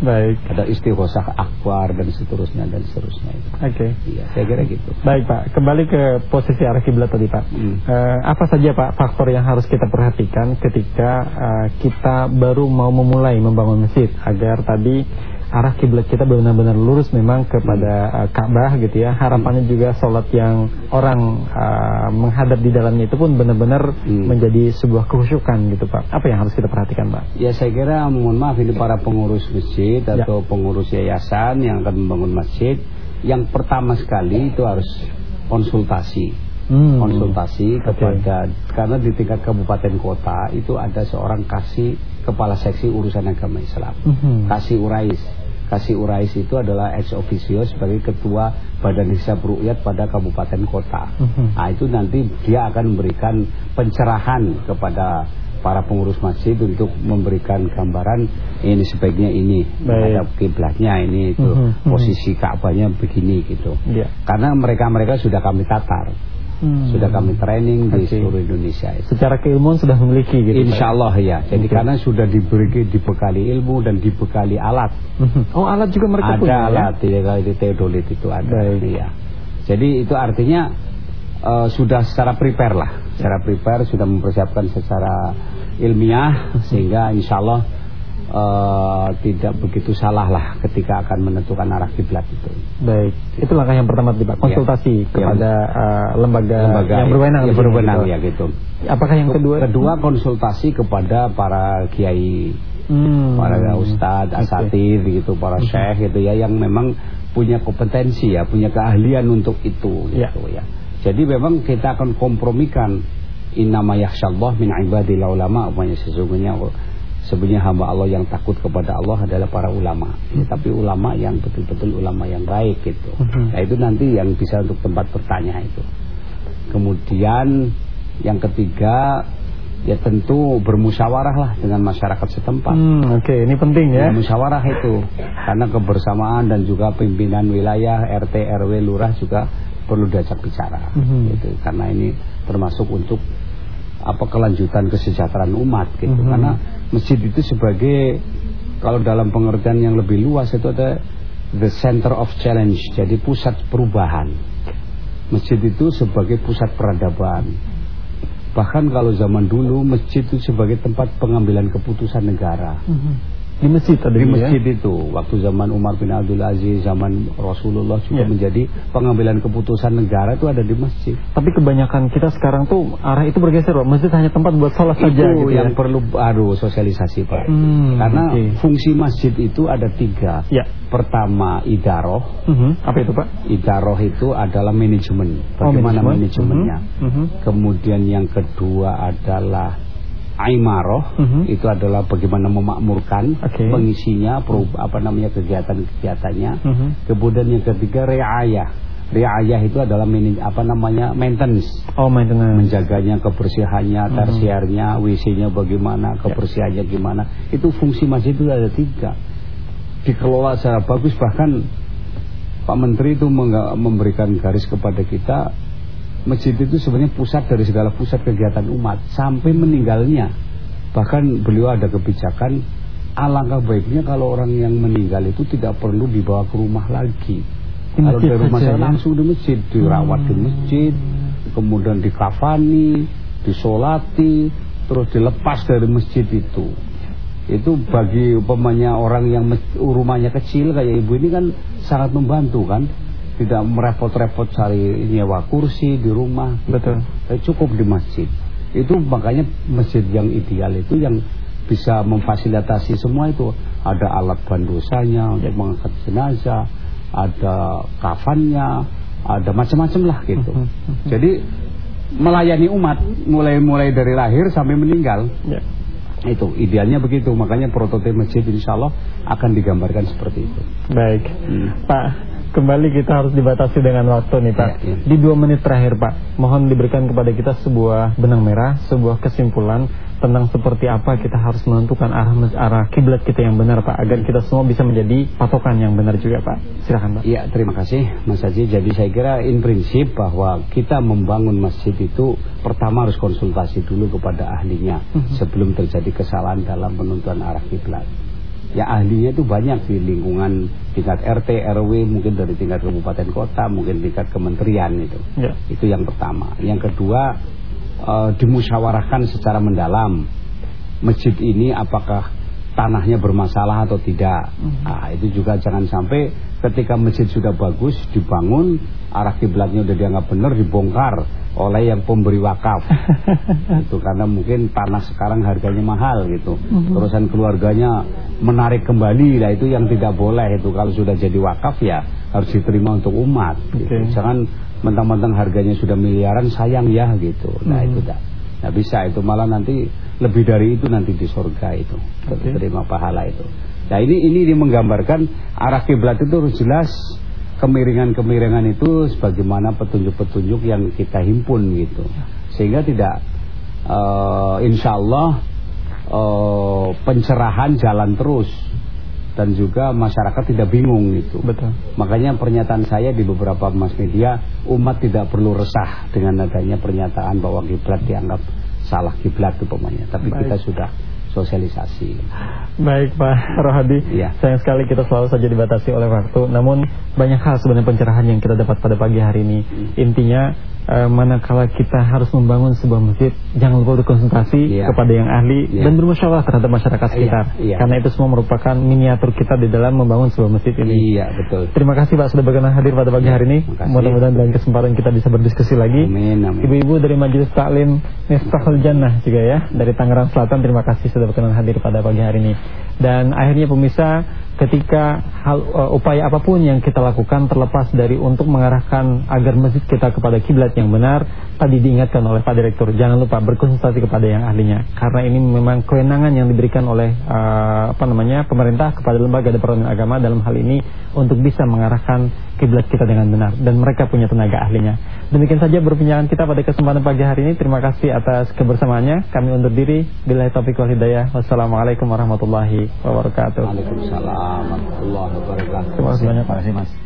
Baik. Ada istighosah akbar dan seterusnya dan seterusnya. Oke. Okay. iya saya kira gitu. Baik pak. Kembali ke posisi arah kiblat tadi pak. Hmm. uh, apa saja pak faktor yang harus kita perhatikan ketika uh, kita baru mau memulai membangun masjid agar tadi arah kiblat kita benar-benar lurus memang kepada uh, Ka'bah gitu ya. Harapannya juga sholat yang orang uh, menghadap di dalamnya itu pun benar-benar hmm. menjadi sebuah kehusukan gitu Pak. Apa yang harus kita perhatikan Pak? Ya saya kira mohon maaf ini para pengurus masjid ya. atau pengurus yayasan yang akan membangun masjid. Yang pertama sekali itu harus konsultasi. Hmm. Konsultasi kepada okay. karena di tingkat kabupaten kota itu ada seorang kasih kepala seksi urusan agama Islam. Hmm. Kasih Urais Kasih Urais itu adalah ex officio sebagai ketua Badan Hisab Rukyat pada kabupaten kota. Mhm. Nah itu nanti dia akan memberikan pencerahan kepada para pengurus masjid untuk memberikan gambaran ini sebaiknya ini terhadap kiblatnya ini itu mhm. Mhm. posisi Ka'bahnya begini gitu. Yeah. Karena mereka-mereka sudah kami tatar hmm. sudah kami training di seluruh Indonesia. Itu. Secara keilmuan sudah memiliki gitu. Insya Allah ya. Jadi okay. karena sudah diberi dibekali ilmu dan dibekali alat. Hmm. Oh alat juga mereka ada punya. Ada alat ya? di teodolit itu ada. Ya. Jadi itu artinya uh, sudah secara prepare lah, secara prepare sudah mempersiapkan secara ilmiah sehingga insya Allah uh, tidak begitu salah lah ketika akan menentukan arah kiblat itu. Baik, itu langkah yang pertama Pak, konsultasi ya. kepada uh, lembaga, lembaga yang berwenang. Yang berwenang gitu. ya gitu. Apakah yang kedua? Kedua konsultasi kepada para kiai, hmm. para ustadz, asatir okay. gitu, para hmm. syekh gitu ya yang memang punya kompetensi ya, punya keahlian untuk itu ya. gitu ya. Jadi memang kita akan kompromikan innama yakhsyallah min ibadil ulama, upaya sesungguhnya Sebenarnya hamba Allah yang takut kepada Allah adalah para ulama. Ya, tapi ulama yang betul-betul ulama yang baik gitu. Hmm. Nah itu nanti yang bisa untuk tempat bertanya itu. Kemudian yang ketiga ya tentu bermusyawarah lah dengan masyarakat setempat. Hmm, Oke, okay. ini penting ya. Musyawarah itu karena kebersamaan dan juga pimpinan wilayah RT RW lurah juga perlu diajak bicara. Hmm. Gitu. Karena ini termasuk untuk apa kelanjutan kesejahteraan umat gitu. Mm -hmm. Karena masjid itu sebagai kalau dalam pengertian yang lebih luas itu ada the center of challenge, jadi pusat perubahan. Masjid itu sebagai pusat peradaban. Bahkan kalau zaman dulu masjid itu sebagai tempat pengambilan keputusan negara. -hmm. Di masjid ada Di ya? masjid ya? itu Waktu zaman Umar bin Abdul Aziz Zaman Rasulullah juga ya. menjadi Pengambilan keputusan negara itu ada di masjid Tapi kebanyakan kita sekarang tuh Arah itu bergeser loh Masjid hanya tempat buat sholat itu saja gitu yang ya? perlu Aduh sosialisasi Pak hmm, Karena okay. fungsi masjid itu ada tiga ya. Pertama idaroh uh mhm. -huh. Apa itu Pak? Idaroh itu adalah manajemen oh, Bagaimana oh, manajemennya uh -huh. Uh -huh. Kemudian yang kedua adalah Aimaroh mhm. -huh. itu adalah bagaimana memakmurkan okay. pengisinya apa namanya kegiatan-kegiatannya. Mhm. -huh. Kemudian yang ketiga reayah. Reayah itu adalah apa namanya maintenance. Oh, maintenance. Menjaganya kebersihannya, mhm. tersiarnya, -huh. WC-nya bagaimana, ya. kebersihannya gimana. Itu fungsi masjid itu ada tiga. Dikelola secara bagus bahkan Pak Menteri itu memberikan garis kepada kita masjid itu sebenarnya pusat dari segala pusat kegiatan umat sampai meninggalnya. Bahkan beliau ada kebijakan alangkah baiknya kalau orang yang meninggal itu tidak perlu dibawa ke rumah lagi. Kalau dari rumah saya ya? langsung di masjid, dirawat hmm. di masjid, kemudian dikafani, disolati, terus dilepas dari masjid itu. Itu bagi umpamanya orang yang rumahnya kecil kayak ibu ini kan sangat membantu kan tidak merepot-repot cari nyewa kursi di rumah. Betul. Eh, cukup di masjid. Itu makanya masjid yang ideal itu yang bisa memfasilitasi semua itu. Ada alat bandosanya untuk mengangkat jenazah ada kafannya ada macam-macam lah gitu. Mhm, mhm. jadi melayani umat mulai-mulai dari lahir sampai meninggal. Ya. itu idealnya begitu. Makanya prototipe masjid insya Allah akan digambarkan seperti itu. Baik. Hmm. Pak Kembali kita harus dibatasi dengan waktu nih Pak. Ya, ya. Di dua menit terakhir Pak Mohon diberikan kepada kita sebuah benang merah Sebuah kesimpulan Tentang seperti apa kita harus menentukan arah arah kiblat kita yang benar Pak Agar kita semua bisa menjadi patokan yang benar juga Pak. Silakan Pak. Iya terima kasih Mas Haji Jadi saya kira in prinsip bahwa kita membangun masjid itu Pertama harus konsultasi dulu kepada ahlinya mhm. Sebelum terjadi kesalahan dalam penentuan arah kiblat ya ahlinya itu banyak di lingkungan tingkat RT, RW, mungkin dari tingkat kabupaten kota, mungkin tingkat kementerian itu. Ya. Itu yang pertama. Yang kedua e, dimusyawarahkan secara mendalam masjid ini apakah tanahnya bermasalah atau tidak. Hmm. Nah, itu juga jangan sampai ketika masjid sudah bagus dibangun, arah kiblatnya udah dianggap benar dibongkar oleh yang pemberi wakaf. itu karena mungkin tanah sekarang harganya mahal gitu. Hmm. Terusan keluarganya menarik kembali lah itu yang tidak boleh itu kalau sudah jadi wakaf ya harus diterima untuk umat gitu. Jangan mentang-mentang harganya sudah miliaran sayang ya gitu. Nah, hmm. itu tak. Nah, bisa itu malah nanti lebih dari itu nanti di surga itu. Okay. terima pahala itu. Nah ini ini menggambarkan arah kiblat itu harus jelas. Kemiringan-kemiringan itu sebagaimana petunjuk-petunjuk yang kita himpun gitu. Sehingga tidak uh, insya Allah uh, pencerahan jalan terus dan juga masyarakat tidak bingung gitu. Betul. Makanya pernyataan saya di beberapa mass media umat tidak perlu resah dengan adanya pernyataan bahwa kiblat dianggap salah kiblat umpamanya tapi Baik. kita sudah sosialisasi. Baik Pak Rohadi, ya. sayang sekali kita selalu saja dibatasi oleh waktu. Namun banyak hal sebenarnya pencerahan yang kita dapat pada pagi hari ini. Hmm. Intinya uh, manakala kita harus membangun sebuah masjid, jangan lupa berkonsultasi ya. kepada yang ahli ya. dan bermusyawarah terhadap masyarakat iya, sekitar. Ya. Ya. Karena itu semua merupakan miniatur kita di dalam membangun sebuah masjid ini. Iya, betul. Terima kasih Pak sudah berkenan hadir pada pagi ya, hari ini. Mudah-mudahan dalam kesempatan kita bisa berdiskusi lagi. Ibu-ibu dari Majelis Taklim Miftahul Jannah juga ya, dari Tangerang Selatan terima kasih sudah berkenan hadir pada pagi hari ini. Dan akhirnya pemirsa ketika hal uh, upaya apa pun yang kita lakukan terlepas dari untuk mengarahkan agar masjid kita kepada kiblat yang benar tadi diingatkan oleh Pak Direktur jangan lupa berkonsultasi kepada yang ahlinya. Karena ini memang kewenangan yang diberikan oleh uh, apa namanya pemerintah kepada lembaga departemen agama dalam hal ini untuk bisa mengarahkan kiblat kita dengan benar. Dan mereka punya tenaga ahlinya. Demikian saja perbincangan kita pada kesempatan pagi hari ini. Terima kasih atas kebersamaannya. Kami undur diri. Bila taufiq wal hidayah. Wassalamualaikum warahmatullahi wabarakatuh. Waalaikumsalam warahmatullahi wabarakatuh. Terima kasih banyak. Pak. Terima kasih Mas.